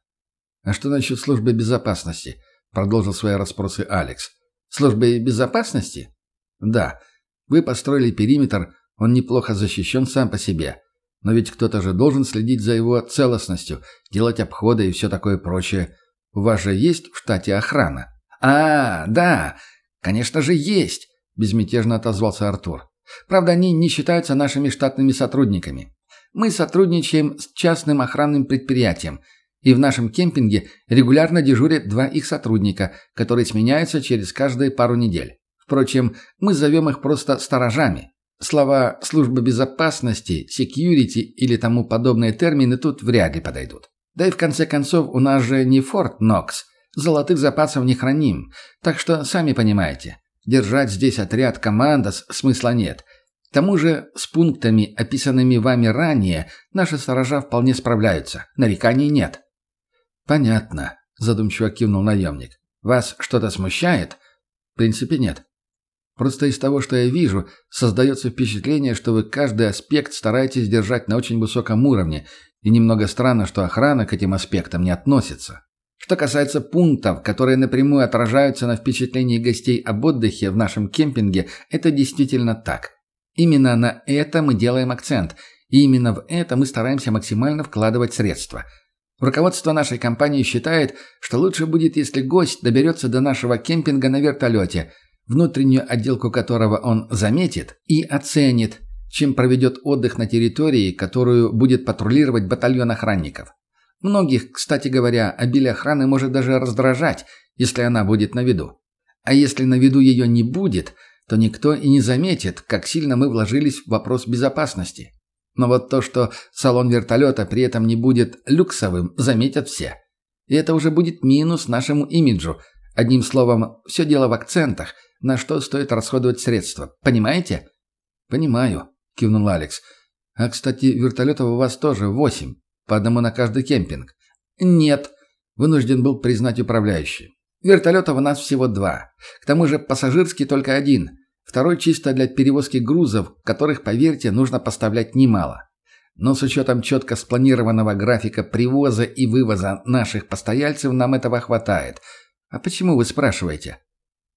«А что насчет службы безопасности?» – продолжил свои расспросы Алекс. «Службы безопасности?» «Да. Вы построили периметр, он неплохо защищен сам по себе. Но ведь кто-то же должен следить за его целостностью, делать обходы и все такое прочее». У вас же есть в штате охрана?» «А, да, конечно же есть», – безмятежно отозвался Артур. «Правда, они не считаются нашими штатными сотрудниками. Мы сотрудничаем с частным охранным предприятием, и в нашем кемпинге регулярно дежурят два их сотрудника, которые сменяются через каждые пару недель. Впрочем, мы зовем их просто «сторожами». Слова «служба безопасности», «security» или тому подобные термины тут вряд ли подойдут. Да и в конце концов, у нас же не Форт Нокс. Золотых запасов не храним. Так что, сами понимаете, держать здесь отряд командос смысла нет. К тому же, с пунктами, описанными вами ранее, наши сторожа вполне справляются. Нареканий нет. «Понятно», – задумчиво кивнул наемник. «Вас что-то смущает?» «В принципе, нет. Просто из того, что я вижу, создается впечатление, что вы каждый аспект стараетесь держать на очень высоком уровне, и немного странно, что охрана к этим аспектам не относится. Что касается пунктов, которые напрямую отражаются на впечатлении гостей об отдыхе в нашем кемпинге, это действительно так. Именно на это мы делаем акцент, и именно в это мы стараемся максимально вкладывать средства. Руководство нашей компании считает, что лучше будет, если гость доберется до нашего кемпинга на вертолете, внутреннюю отделку которого он заметит и оценит, чем проведет отдых на территории, которую будет патрулировать батальон охранников. Многих, кстати говоря, обилие охраны может даже раздражать, если она будет на виду. А если на виду ее не будет, то никто и не заметит, как сильно мы вложились в вопрос безопасности. Но вот то, что салон вертолета при этом не будет люксовым, заметят все. И это уже будет минус нашему имиджу. Одним словом, все дело в акцентах, на что стоит расходовать средства. Понимаете? «Понимаю», — кивнул Алекс. «А, кстати, вертолетов у вас тоже восемь, по одному на каждый кемпинг». «Нет», — вынужден был признать управляющий. «Вертолетов у нас всего два. К тому же пассажирский только один. Второй чисто для перевозки грузов, которых, поверьте, нужно поставлять немало. Но с учетом четко спланированного графика привоза и вывоза наших постояльцев нам этого хватает. А почему вы спрашиваете?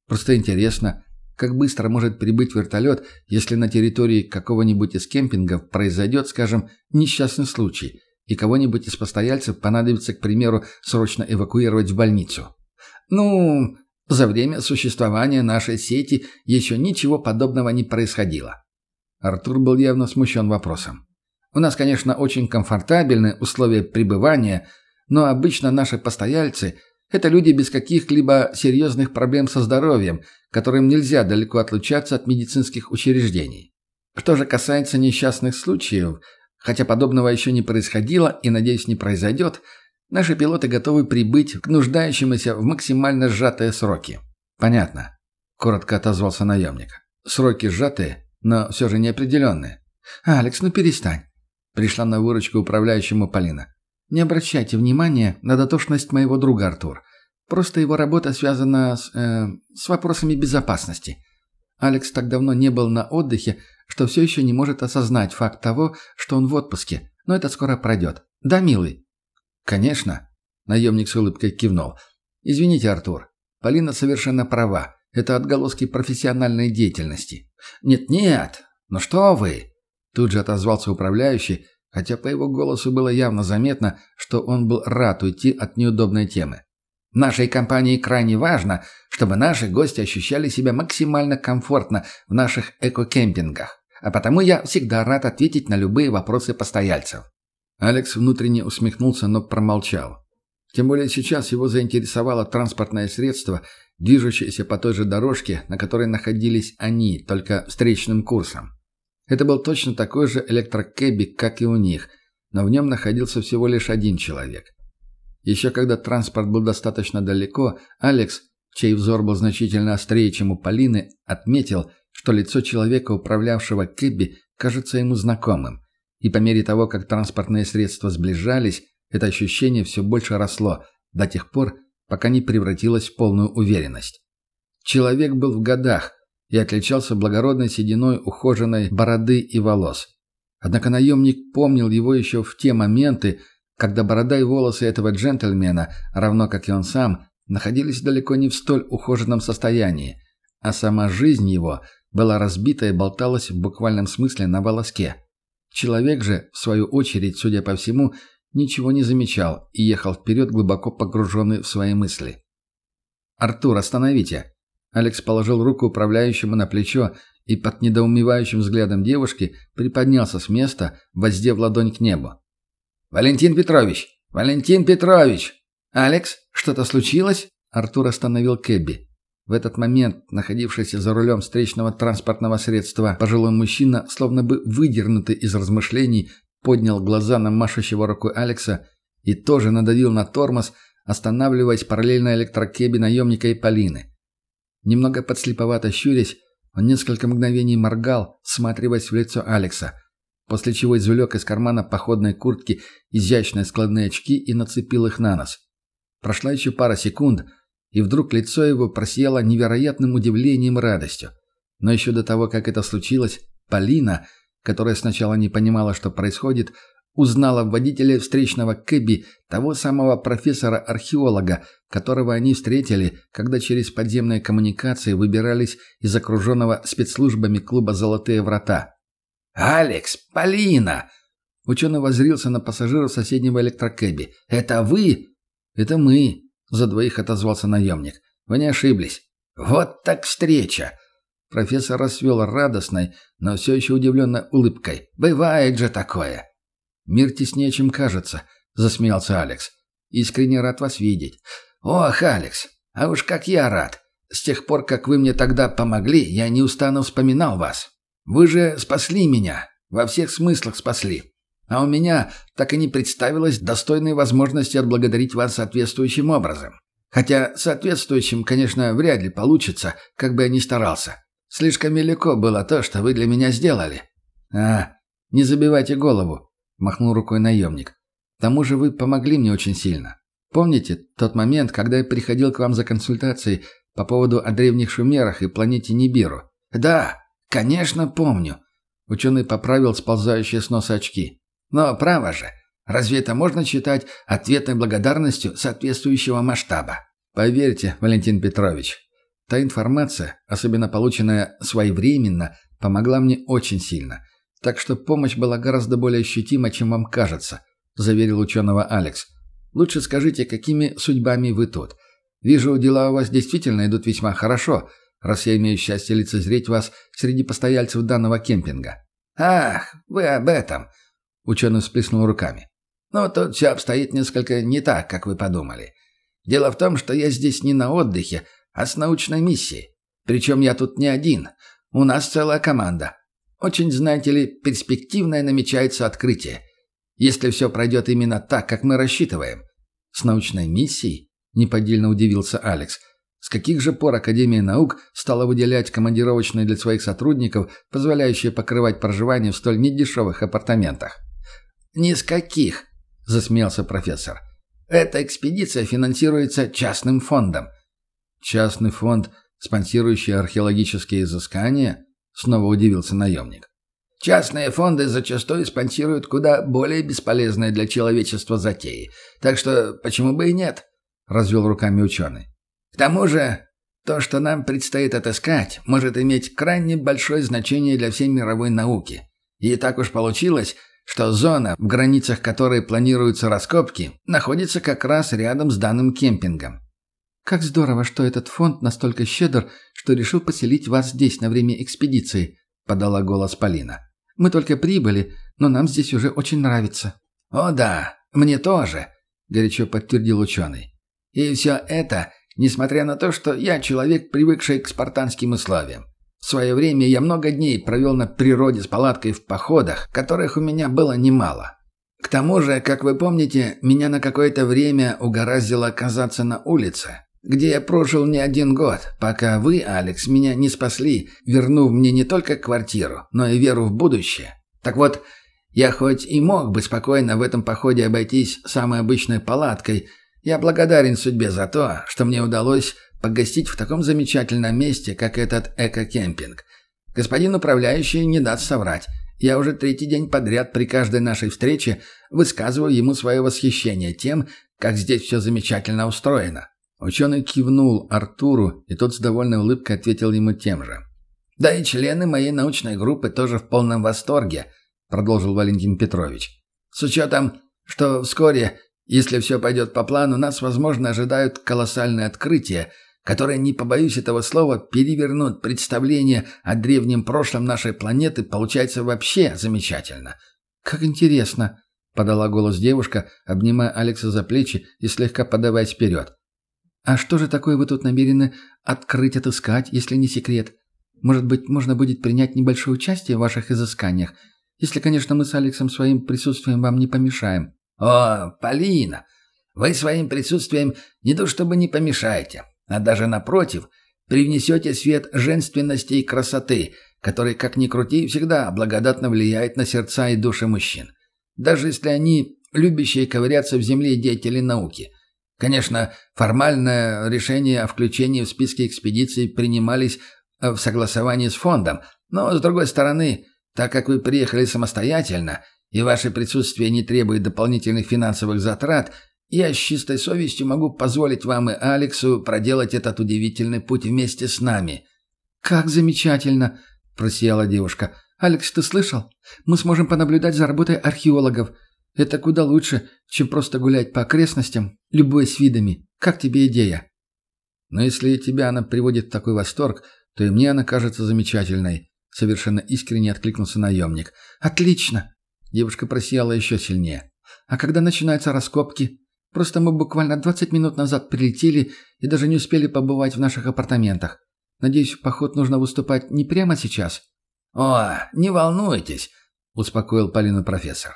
Просто интересно, как быстро может прибыть вертолет, если на территории какого-нибудь из кемпингов произойдет, скажем, несчастный случай, и кого-нибудь из постояльцев понадобится, к примеру, срочно эвакуировать в больницу? Ну, за время существования нашей сети еще ничего подобного не происходило. Артур был явно смущен вопросом. У нас, конечно, очень комфортабельные условия пребывания, но обычно наши постояльцы – это люди без каких-либо серьезных проблем со здоровьем, которым нельзя далеко отлучаться от медицинских учреждений. Что же касается несчастных случаев, хотя подобного еще не происходило и, надеюсь, не произойдет – Наши пилоты готовы прибыть к нуждающемуся в максимально сжатые сроки. Понятно. Коротко отозвался наемник. Сроки сжатые, но все же неопределенные. «Алекс, ну перестань!» Пришла на выручку управляющему Полина. «Не обращайте внимания на дотошность моего друга Артур. Просто его работа связана с, э, с вопросами безопасности. Алекс так давно не был на отдыхе, что все еще не может осознать факт того, что он в отпуске. Но это скоро пройдет. Да, милый?» «Конечно», — наемник с улыбкой кивнул. «Извините, Артур, Полина совершенно права. Это отголоски профессиональной деятельности». «Нет-нет, ну что вы!» Тут же отозвался управляющий, хотя по его голосу было явно заметно, что он был рад уйти от неудобной темы. «Нашей компании крайне важно, чтобы наши гости ощущали себя максимально комфортно в наших экокемпингах, а потому я всегда рад ответить на любые вопросы постояльцев». Алекс внутренне усмехнулся, но промолчал. Тем более сейчас его заинтересовало транспортное средство, движущееся по той же дорожке, на которой находились они, только встречным курсом. Это был точно такой же электрокэби, как и у них, но в нем находился всего лишь один человек. Еще когда транспорт был достаточно далеко, Алекс, чей взор был значительно острее, чем у Полины, отметил, что лицо человека, управлявшего кэби, кажется ему знакомым. И по мере того, как транспортные средства сближались, это ощущение все больше росло, до тех пор, пока не превратилось в полную уверенность. Человек был в годах и отличался благородной сединой ухоженной бороды и волос. Однако наемник помнил его еще в те моменты, когда борода и волосы этого джентльмена, равно как и он сам, находились далеко не в столь ухоженном состоянии, а сама жизнь его была разбита и болталась в буквальном смысле на волоске. Человек же, в свою очередь, судя по всему, ничего не замечал и ехал вперед, глубоко погруженный в свои мысли. «Артур, остановите!» Алекс положил руку управляющему на плечо и под недоумевающим взглядом девушки приподнялся с места, воздев ладонь к небу. «Валентин Петрович! Валентин Петрович! Алекс, что-то случилось?» Артур остановил Кэбби. В этот момент, находившийся за рулем встречного транспортного средства, пожилой мужчина, словно бы выдернутый из размышлений, поднял глаза на машущего рукой Алекса и тоже надавил на тормоз, останавливаясь параллельно электрокебе наемника и Полины. Немного подслеповато щурясь, он несколько мгновений моргал, всматриваясь в лицо Алекса, после чего извлек из кармана походной куртки изящные складные очки и нацепил их на нос. Прошла еще пара секунд — и вдруг лицо его просияло невероятным удивлением и радостью. Но еще до того, как это случилось, Полина, которая сначала не понимала, что происходит, узнала в водителе встречного Кэби того самого профессора-археолога, которого они встретили, когда через подземные коммуникации выбирались из окруженного спецслужбами клуба «Золотые врата». «Алекс! Полина!» Ученый воззрился на пассажиров соседнего электрокэби. «Это вы?» «Это мы», за двоих отозвался наемник. «Вы не ошиблись». «Вот так встреча!» Профессор расцвел радостной, но все еще удивленной улыбкой. «Бывает же такое!» «Мир теснее, чем кажется», — засмеялся Алекс. «Искренне рад вас видеть». «Ох, Алекс, а уж как я рад! С тех пор, как вы мне тогда помогли, я неустанно вспоминал вас. Вы же спасли меня. Во всех смыслах спасли. А у меня так и не представилось достойной возможности отблагодарить вас соответствующим образом. Хотя соответствующим, конечно, вряд ли получится, как бы я ни старался. Слишком велико было то, что вы для меня сделали. А, не забивайте голову, махнул рукой наемник. К тому же вы помогли мне очень сильно. Помните тот момент, когда я приходил к вам за консультацией по поводу о древних шумерах и планете Нибиру? Да, конечно, помню. Ученый поправил сползающие с носа очки. Но право же, разве это можно считать ответной благодарностью соответствующего масштаба? Поверьте, Валентин Петрович, та информация, особенно полученная своевременно, помогла мне очень сильно. Так что помощь была гораздо более ощутима, чем вам кажется, заверил ученого Алекс. Лучше скажите, какими судьбами вы тут? Вижу, дела у вас действительно идут весьма хорошо, раз я имею счастье лицезреть вас среди постояльцев данного кемпинга. Ах, вы об этом, Ученый всплеснул руками. «Но тут все обстоит несколько не так, как вы подумали. Дело в том, что я здесь не на отдыхе, а с научной миссией. Причем я тут не один. У нас целая команда. Очень, знаете ли, перспективное намечается открытие. Если все пройдет именно так, как мы рассчитываем. С научной миссией? Неподдельно удивился Алекс. С каких же пор Академия наук стала выделять командировочные для своих сотрудников, позволяющие покрывать проживание в столь недешевых апартаментах? «Ни с каких», — засмеялся профессор. «Эта экспедиция финансируется частным фондом». «Частный фонд, спонсирующий археологические изыскания?» — снова удивился наемник. «Частные фонды зачастую спонсируют куда более бесполезные для человечества затеи. Так что почему бы и нет?» — развел руками ученый. «К тому же, то, что нам предстоит отыскать, может иметь крайне большое значение для всей мировой науки. И так уж получилось, что зона, в границах которой планируются раскопки, находится как раз рядом с данным кемпингом. «Как здорово, что этот фонд настолько щедр, что решил поселить вас здесь на время экспедиции», — подала голос Полина. «Мы только прибыли, но нам здесь уже очень нравится». «О да, мне тоже», — горячо подтвердил ученый. «И все это, несмотря на то, что я человек, привыкший к спартанским условиям. В свое время я много дней провел на природе с палаткой в походах, которых у меня было немало. К тому же, как вы помните, меня на какое-то время угораздило оказаться на улице, где я прожил не один год, пока вы, Алекс, меня не спасли, вернув мне не только квартиру, но и веру в будущее. Так вот, я хоть и мог бы спокойно в этом походе обойтись самой обычной палаткой, я благодарен судьбе за то, что мне удалось погостить в таком замечательном месте, как этот эко-кемпинг. Господин управляющий не даст соврать. Я уже третий день подряд при каждой нашей встрече высказываю ему свое восхищение тем, как здесь все замечательно устроено». Ученый кивнул Артуру, и тот с довольной улыбкой ответил ему тем же. «Да и члены моей научной группы тоже в полном восторге», — продолжил Валентин Петрович. «С учетом, что вскоре, если все пойдет по плану, нас, возможно, ожидают колоссальные открытия, которые, не побоюсь этого слова, перевернут представление о древнем прошлом нашей планеты, получается вообще замечательно. «Как интересно!» — подала голос девушка, обнимая Алекса за плечи и слегка подаваясь вперед. «А что же такое вы тут намерены открыть, отыскать, если не секрет? Может быть, можно будет принять небольшое участие в ваших изысканиях, если, конечно, мы с Алексом своим присутствием вам не помешаем?» «О, Полина, вы своим присутствием не то чтобы не помешаете, а даже напротив, привнесете свет женственности и красоты, который, как ни крути, всегда благодатно влияет на сердца и души мужчин. Даже если они любящие ковыряться в земле деятели науки. Конечно, формальное решение о включении в списки экспедиций принимались э, в согласовании с фондом, но, с другой стороны, так как вы приехали самостоятельно, и ваше присутствие не требует дополнительных финансовых затрат, я с чистой совестью могу позволить вам и Алексу проделать этот удивительный путь вместе с нами». «Как замечательно!» – просияла девушка. «Алекс, ты слышал? Мы сможем понаблюдать за работой археологов. Это куда лучше, чем просто гулять по окрестностям, любуясь видами. Как тебе идея?» «Но если тебя она приводит в такой восторг, то и мне она кажется замечательной», – совершенно искренне откликнулся наемник. «Отлично!» Девушка просияла еще сильнее. «А когда начинаются раскопки?» Просто мы буквально 20 минут назад прилетели и даже не успели побывать в наших апартаментах. Надеюсь, поход нужно выступать не прямо сейчас?» «О, не волнуйтесь», — успокоил Полина профессор.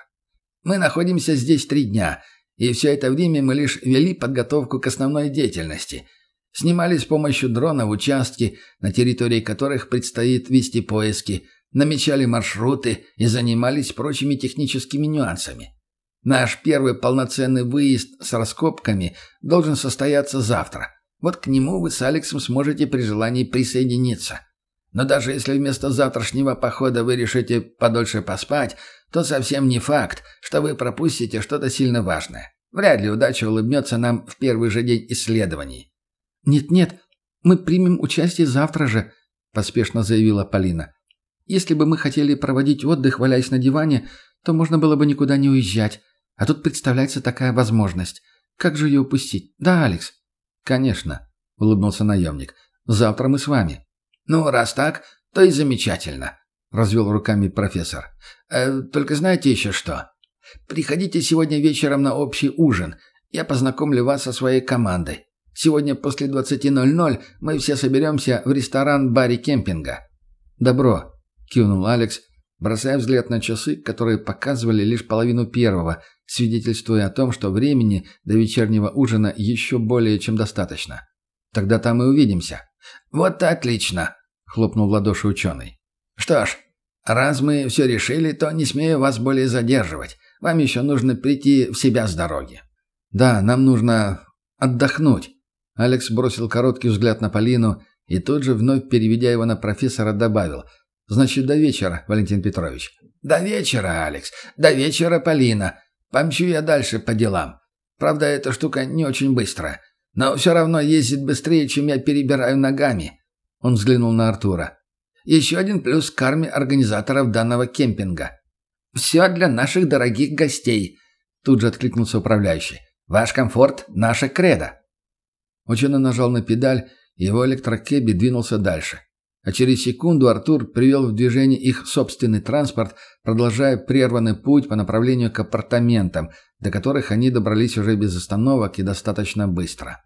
«Мы находимся здесь три дня, и все это время мы лишь вели подготовку к основной деятельности. Снимали с помощью дрона в участки, на территории которых предстоит вести поиски, намечали маршруты и занимались прочими техническими нюансами. Наш первый полноценный выезд с раскопками должен состояться завтра. Вот к нему вы с Алексом сможете при желании присоединиться. Но даже если вместо завтрашнего похода вы решите подольше поспать, то совсем не факт, что вы пропустите что-то сильно важное. Вряд ли удача улыбнется нам в первый же день исследований. «Нет-нет, мы примем участие завтра же», – поспешно заявила Полина. «Если бы мы хотели проводить отдых, валяясь на диване, то можно было бы никуда не уезжать. А тут представляется такая возможность. Как же ее упустить? Да, Алекс?» «Конечно», — улыбнулся наемник. «Завтра мы с вами». «Ну, раз так, то и замечательно», — развел руками профессор. «Э, «Только знаете еще что? Приходите сегодня вечером на общий ужин. Я познакомлю вас со своей командой. Сегодня после 20.00 мы все соберемся в ресторан-баре кемпинга». «Добро», — кивнул Алекс, бросая взгляд на часы, которые показывали лишь половину первого, свидетельствуя о том, что времени до вечернего ужина еще более чем достаточно. «Тогда там и увидимся». «Вот отлично», — хлопнул в ладоши ученый. «Что ж, раз мы все решили, то не смею вас более задерживать. Вам еще нужно прийти в себя с дороги». «Да, нам нужно отдохнуть». Алекс бросил короткий взгляд на Полину и тут же, вновь переведя его на профессора, добавил. «Значит, до вечера, Валентин Петрович». «До вечера, Алекс. До вечера, Полина. Помчу я дальше по делам. Правда, эта штука не очень быстрая. Но все равно ездит быстрее, чем я перебираю ногами». Он взглянул на Артура. «Еще один плюс к карме организаторов данного кемпинга. Все для наших дорогих гостей», — тут же откликнулся управляющий. «Ваш комфорт — наша кредо». Ученый нажал на педаль, и его электрокеби двинулся дальше а через секунду Артур привел в движение их собственный транспорт, продолжая прерванный путь по направлению к апартаментам, до которых они добрались уже без остановок и достаточно быстро.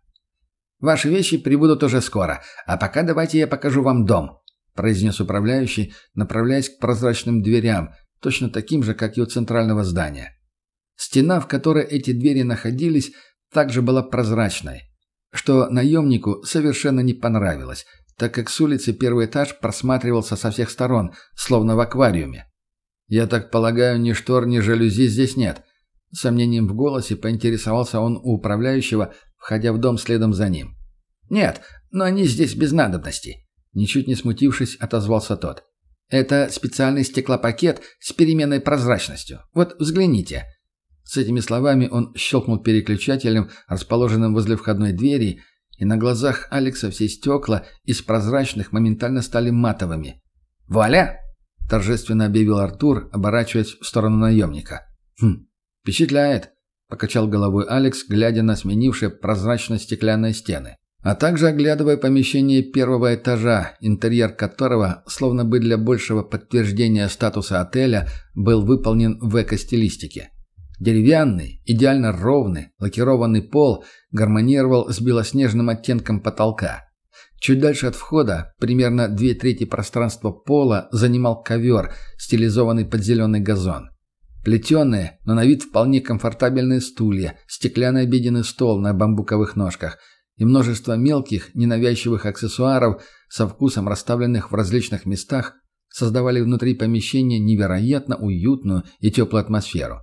«Ваши вещи прибудут уже скоро, а пока давайте я покажу вам дом», произнес управляющий, направляясь к прозрачным дверям, точно таким же, как и у центрального здания. Стена, в которой эти двери находились, также была прозрачной, что наемнику совершенно не понравилось – так как с улицы первый этаж просматривался со всех сторон, словно в аквариуме. «Я так полагаю, ни штор, ни жалюзи здесь нет?» Сомнением в голосе поинтересовался он у управляющего, входя в дом следом за ним. «Нет, но они здесь без надобности», – ничуть не смутившись, отозвался тот. «Это специальный стеклопакет с переменной прозрачностью. Вот взгляните». С этими словами он щелкнул переключателем, расположенным возле входной двери, и на глазах Алекса все стекла из прозрачных моментально стали матовыми. «Вуаля!» – торжественно объявил Артур, оборачиваясь в сторону наемника. «Хм, впечатляет», – покачал головой Алекс, глядя на сменившие прозрачно-стеклянные стены, а также оглядывая помещение первого этажа, интерьер которого, словно бы для большего подтверждения статуса отеля, был выполнен в эко-стилистике. Деревянный, идеально ровный, лакированный пол гармонировал с белоснежным оттенком потолка. Чуть дальше от входа, примерно две трети пространства пола, занимал ковер, стилизованный под зеленый газон. Плетеные, но на вид вполне комфортабельные стулья, стеклянный обеденный стол на бамбуковых ножках и множество мелких, ненавязчивых аксессуаров со вкусом расставленных в различных местах создавали внутри помещения невероятно уютную и теплую атмосферу.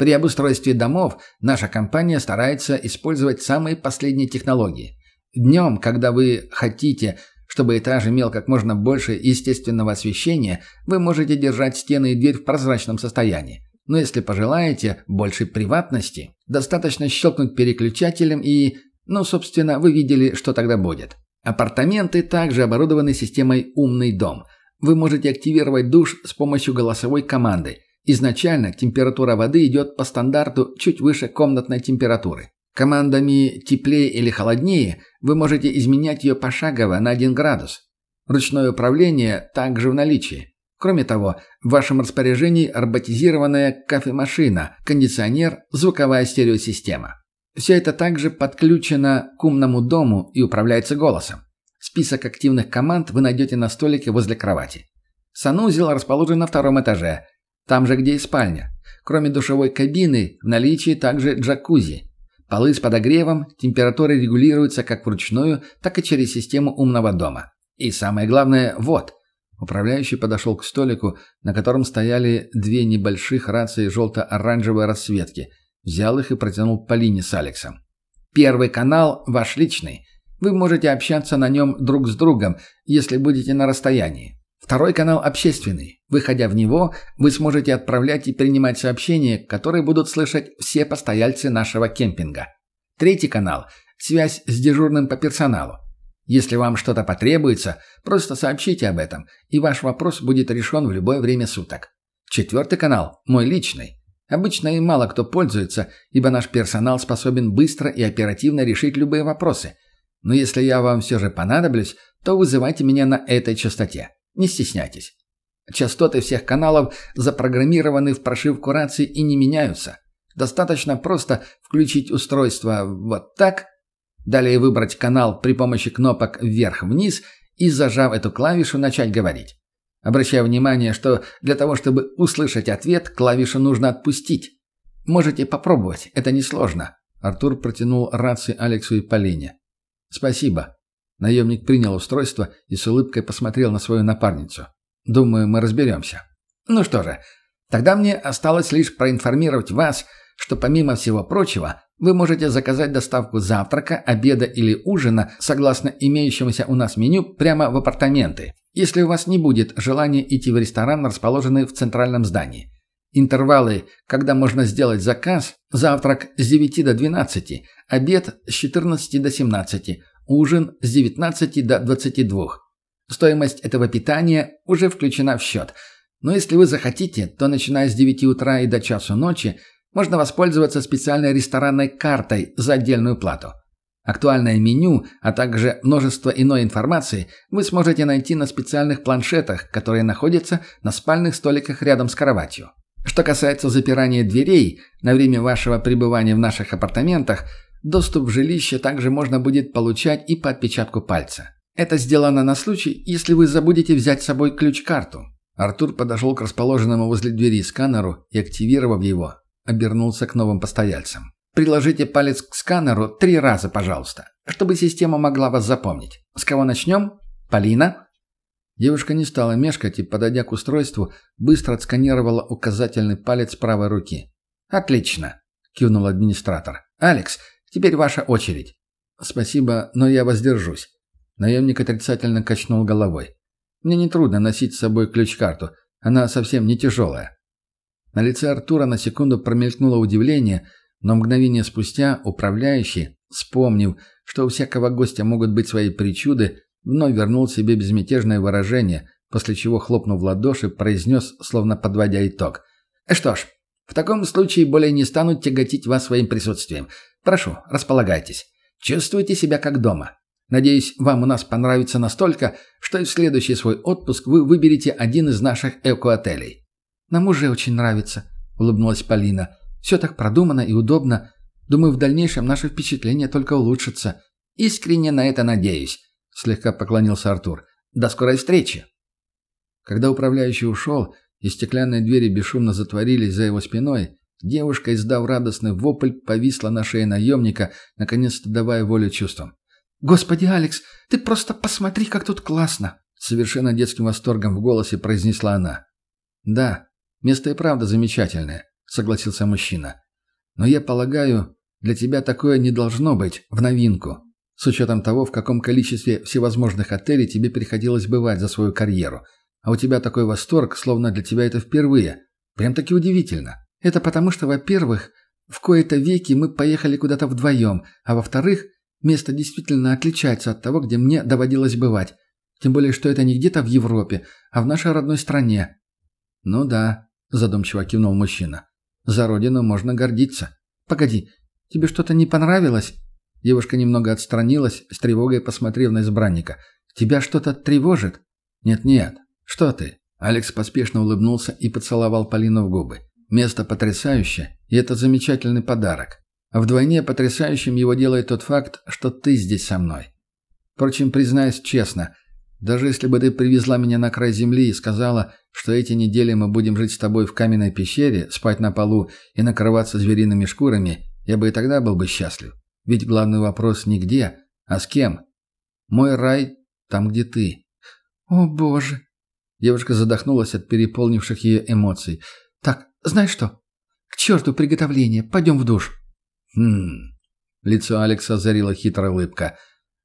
При обустройстве домов наша компания старается использовать самые последние технологии. Днем, когда вы хотите, чтобы этаж имел как можно больше естественного освещения, вы можете держать стены и дверь в прозрачном состоянии. Но если пожелаете большей приватности, достаточно щелкнуть переключателем и... Ну, собственно, вы видели, что тогда будет. Апартаменты также оборудованы системой «Умный дом». Вы можете активировать душ с помощью голосовой команды – Изначально температура воды идет по стандарту чуть выше комнатной температуры. Командами «теплее» или «холоднее» вы можете изменять ее пошагово на 1 градус. Ручное управление также в наличии. Кроме того, в вашем распоряжении роботизированная кофемашина, кондиционер, звуковая стереосистема. Все это также подключено к умному дому и управляется голосом. Список активных команд вы найдете на столике возле кровати. Санузел расположен на втором этаже, там же, где и спальня. Кроме душевой кабины, в наличии также джакузи. Полы с подогревом, температура регулируется как вручную, так и через систему умного дома. И самое главное, вот. Управляющий подошел к столику, на котором стояли две небольших рации желто-оранжевой расцветки. Взял их и протянул Полине с Алексом. Первый канал ваш личный. Вы можете общаться на нем друг с другом, если будете на расстоянии. Второй канал общественный. Выходя в него, вы сможете отправлять и принимать сообщения, которые будут слышать все постояльцы нашего кемпинга. Третий канал – связь с дежурным по персоналу. Если вам что-то потребуется, просто сообщите об этом, и ваш вопрос будет решен в любое время суток. Четвертый канал – мой личный. Обычно им мало кто пользуется, ибо наш персонал способен быстро и оперативно решить любые вопросы. Но если я вам все же понадоблюсь, то вызывайте меня на этой частоте. Не стесняйтесь. Частоты всех каналов запрограммированы в прошивку рации и не меняются. Достаточно просто включить устройство вот так, далее выбрать канал при помощи кнопок вверх-вниз и, зажав эту клавишу, начать говорить. Обращаю внимание, что для того, чтобы услышать ответ, клавишу нужно отпустить. Можете попробовать, это несложно. Артур протянул рации Алексу и Полине. «Спасибо», Наемник принял устройство и с улыбкой посмотрел на свою напарницу. «Думаю, мы разберемся». «Ну что же, тогда мне осталось лишь проинформировать вас, что помимо всего прочего, вы можете заказать доставку завтрака, обеда или ужина согласно имеющемуся у нас меню прямо в апартаменты, если у вас не будет желания идти в ресторан, расположенный в центральном здании. Интервалы, когда можно сделать заказ, завтрак с 9 до 12, обед с 14 до 17, ужин с 19 до 22. Стоимость этого питания уже включена в счет. Но если вы захотите, то начиная с 9 утра и до часу ночи можно воспользоваться специальной ресторанной картой за отдельную плату. Актуальное меню, а также множество иной информации вы сможете найти на специальных планшетах, которые находятся на спальных столиках рядом с кроватью. Что касается запирания дверей на время вашего пребывания в наших апартаментах – Доступ в жилище также можно будет получать и по отпечатку пальца. Это сделано на случай, если вы забудете взять с собой ключ-карту. Артур подошел к расположенному возле двери сканеру и, активировав его, обернулся к новым постояльцам. «Приложите палец к сканеру три раза, пожалуйста, чтобы система могла вас запомнить. С кого начнем? Полина?» Девушка не стала мешкать и, подойдя к устройству, быстро отсканировала указательный палец правой руки. «Отлично!» – кивнул администратор. «Алекс, Теперь ваша очередь». «Спасибо, но я воздержусь». Наемник отрицательно качнул головой. «Мне нетрудно носить с собой ключ-карту. Она совсем не тяжелая». На лице Артура на секунду промелькнуло удивление, но мгновение спустя управляющий, вспомнив, что у всякого гостя могут быть свои причуды, вновь вернул себе безмятежное выражение, после чего, хлопнув в ладоши, произнес, словно подводя итог. «Что ж, в таком случае более не станут тяготить вас своим присутствием. Прошу, располагайтесь. Чувствуйте себя как дома. Надеюсь, вам у нас понравится настолько, что и в следующий свой отпуск вы выберете один из наших эко-отелей». «Нам уже очень нравится», — улыбнулась Полина. «Все так продумано и удобно. Думаю, в дальнейшем наше впечатление только улучшится. Искренне на это надеюсь», — слегка поклонился Артур. «До скорой встречи». Когда управляющий ушел, и стеклянные двери бесшумно затворились за его спиной, Девушка, издав радостный вопль, повисла на шее наемника, наконец-то давая волю чувствам. «Господи, Алекс, ты просто посмотри, как тут классно!» Совершенно детским восторгом в голосе произнесла она. «Да, место и правда замечательное», — согласился мужчина. «Но я полагаю, для тебя такое не должно быть в новинку, с учетом того, в каком количестве всевозможных отелей тебе приходилось бывать за свою карьеру. А у тебя такой восторг, словно для тебя это впервые. Прям-таки удивительно». Это потому, что, во-первых, в кои-то веки мы поехали куда-то вдвоем, а во-вторых, место действительно отличается от того, где мне доводилось бывать. Тем более, что это не где-то в Европе, а в нашей родной стране. «Ну да», – задумчиво кивнул мужчина. «За родину можно гордиться. Погоди, тебе что-то не понравилось?» Девушка немного отстранилась, с тревогой посмотрев на избранника. «Тебя что-то тревожит?» «Нет-нет, что ты?» Алекс поспешно улыбнулся и поцеловал Полину в губы. Место потрясающее, и это замечательный подарок. А вдвойне потрясающим его делает тот факт, что ты здесь со мной. Впрочем, признаюсь честно, даже если бы ты привезла меня на край земли и сказала, что эти недели мы будем жить с тобой в каменной пещере, спать на полу и накрываться звериными шкурами, я бы и тогда был бы счастлив. Ведь главный вопрос не где, а с кем. Мой рай там, где ты. О, Боже. Девушка задохнулась от переполнивших ее эмоций. Так, знаешь что? К черту приготовление, пойдем в душ. Хм. Лицо Алекса озарила хитрая улыбка.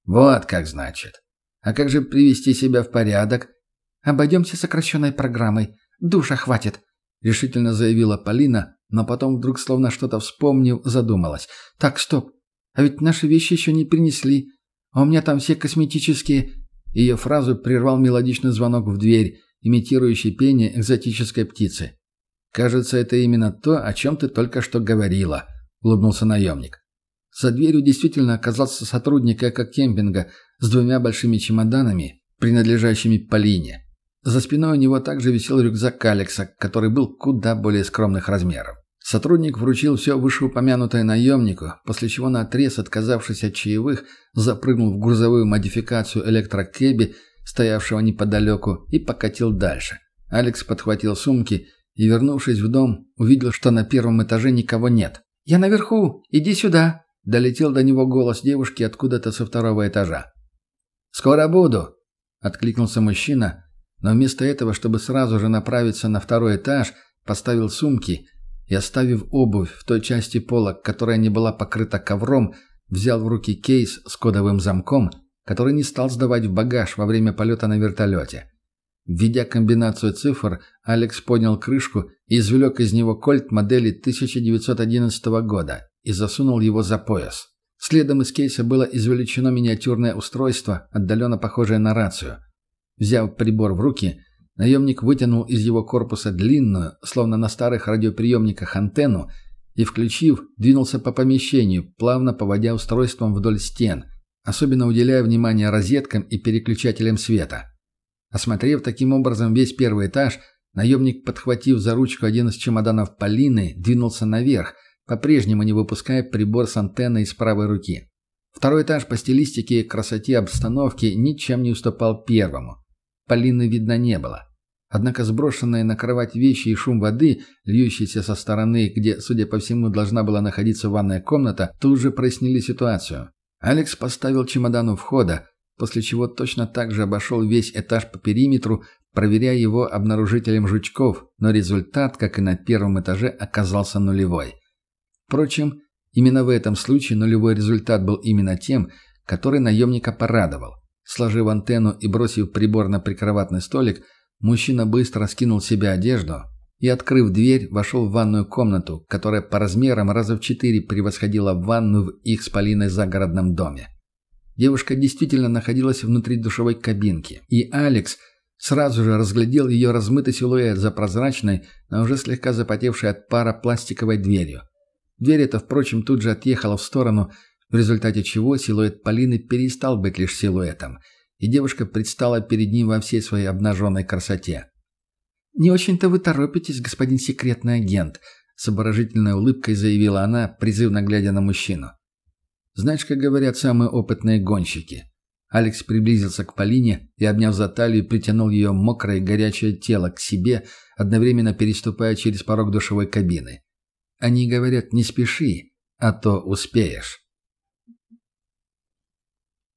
Вот как значит. А как же привести себя в порядок? Обойдемся сокращенной программой. Душа хватит, решительно заявила Полина, но потом вдруг, словно что-то вспомнив, задумалась. Так, стоп. А ведь наши вещи еще не принесли. А у меня там все косметические... Ее фразу прервал мелодичный звонок в дверь, имитирующий пение экзотической птицы. «Кажется, это именно то, о чем ты только что говорила», — улыбнулся наемник. За дверью действительно оказался сотрудник эко-кемпинга с двумя большими чемоданами, принадлежащими Полине. За спиной у него также висел рюкзак Алекса, который был куда более скромных размеров. Сотрудник вручил все вышеупомянутое наемнику, после чего наотрез, отказавшись от чаевых, запрыгнул в грузовую модификацию электрокеби, стоявшего неподалеку, и покатил дальше. Алекс подхватил сумки и, вернувшись в дом, увидел, что на первом этаже никого нет. «Я наверху! Иди сюда!» Долетел до него голос девушки откуда-то со второго этажа. «Скоро буду!» — откликнулся мужчина, но вместо этого, чтобы сразу же направиться на второй этаж, поставил сумки — и, оставив обувь в той части пола, которая не была покрыта ковром, взял в руки кейс с кодовым замком, который не стал сдавать в багаж во время полета на вертолете. Введя комбинацию цифр, Алекс поднял крышку и извлек из него кольт модели 1911 года и засунул его за пояс. Следом из кейса было извлечено миниатюрное устройство, отдаленно похожее на рацию. Взяв прибор в руки, Наемник вытянул из его корпуса длинную, словно на старых радиоприемниках, антенну и, включив, двинулся по помещению, плавно поводя устройством вдоль стен, особенно уделяя внимание розеткам и переключателям света. Осмотрев таким образом весь первый этаж, наемник, подхватив за ручку один из чемоданов Полины, двинулся наверх, по-прежнему не выпуская прибор с антенной из правой руки. Второй этаж по стилистике и красоте обстановки ничем не уступал первому. Полины видно не было. Однако сброшенные на кровать вещи и шум воды, льющийся со стороны, где, судя по всему, должна была находиться ванная комната, тут же прояснили ситуацию. Алекс поставил чемодан у входа, после чего точно так же обошел весь этаж по периметру, проверяя его обнаружителем жучков, но результат, как и на первом этаже, оказался нулевой. Впрочем, именно в этом случае нулевой результат был именно тем, который наемника порадовал. Сложив антенну и бросив прибор на прикроватный столик, мужчина быстро скинул с себя одежду и, открыв дверь, вошел в ванную комнату, которая по размерам раза в четыре превосходила ванну в их с Полиной загородном доме. Девушка действительно находилась внутри душевой кабинки, и Алекс сразу же разглядел ее размытый силуэт за прозрачной, но уже слегка запотевшей от пара пластиковой дверью. Дверь эта, впрочем, тут же отъехала в сторону, в результате чего силуэт Полины перестал быть лишь силуэтом, и девушка предстала перед ним во всей своей обнаженной красоте. «Не очень-то вы торопитесь, господин секретный агент», — с обворожительной улыбкой заявила она, призывно глядя на мужчину. «Знаешь, как говорят самые опытные гонщики?» Алекс приблизился к Полине и, обняв за талию, притянул ее мокрое горячее тело к себе, одновременно переступая через порог душевой кабины. «Они говорят, не спеши, а то успеешь».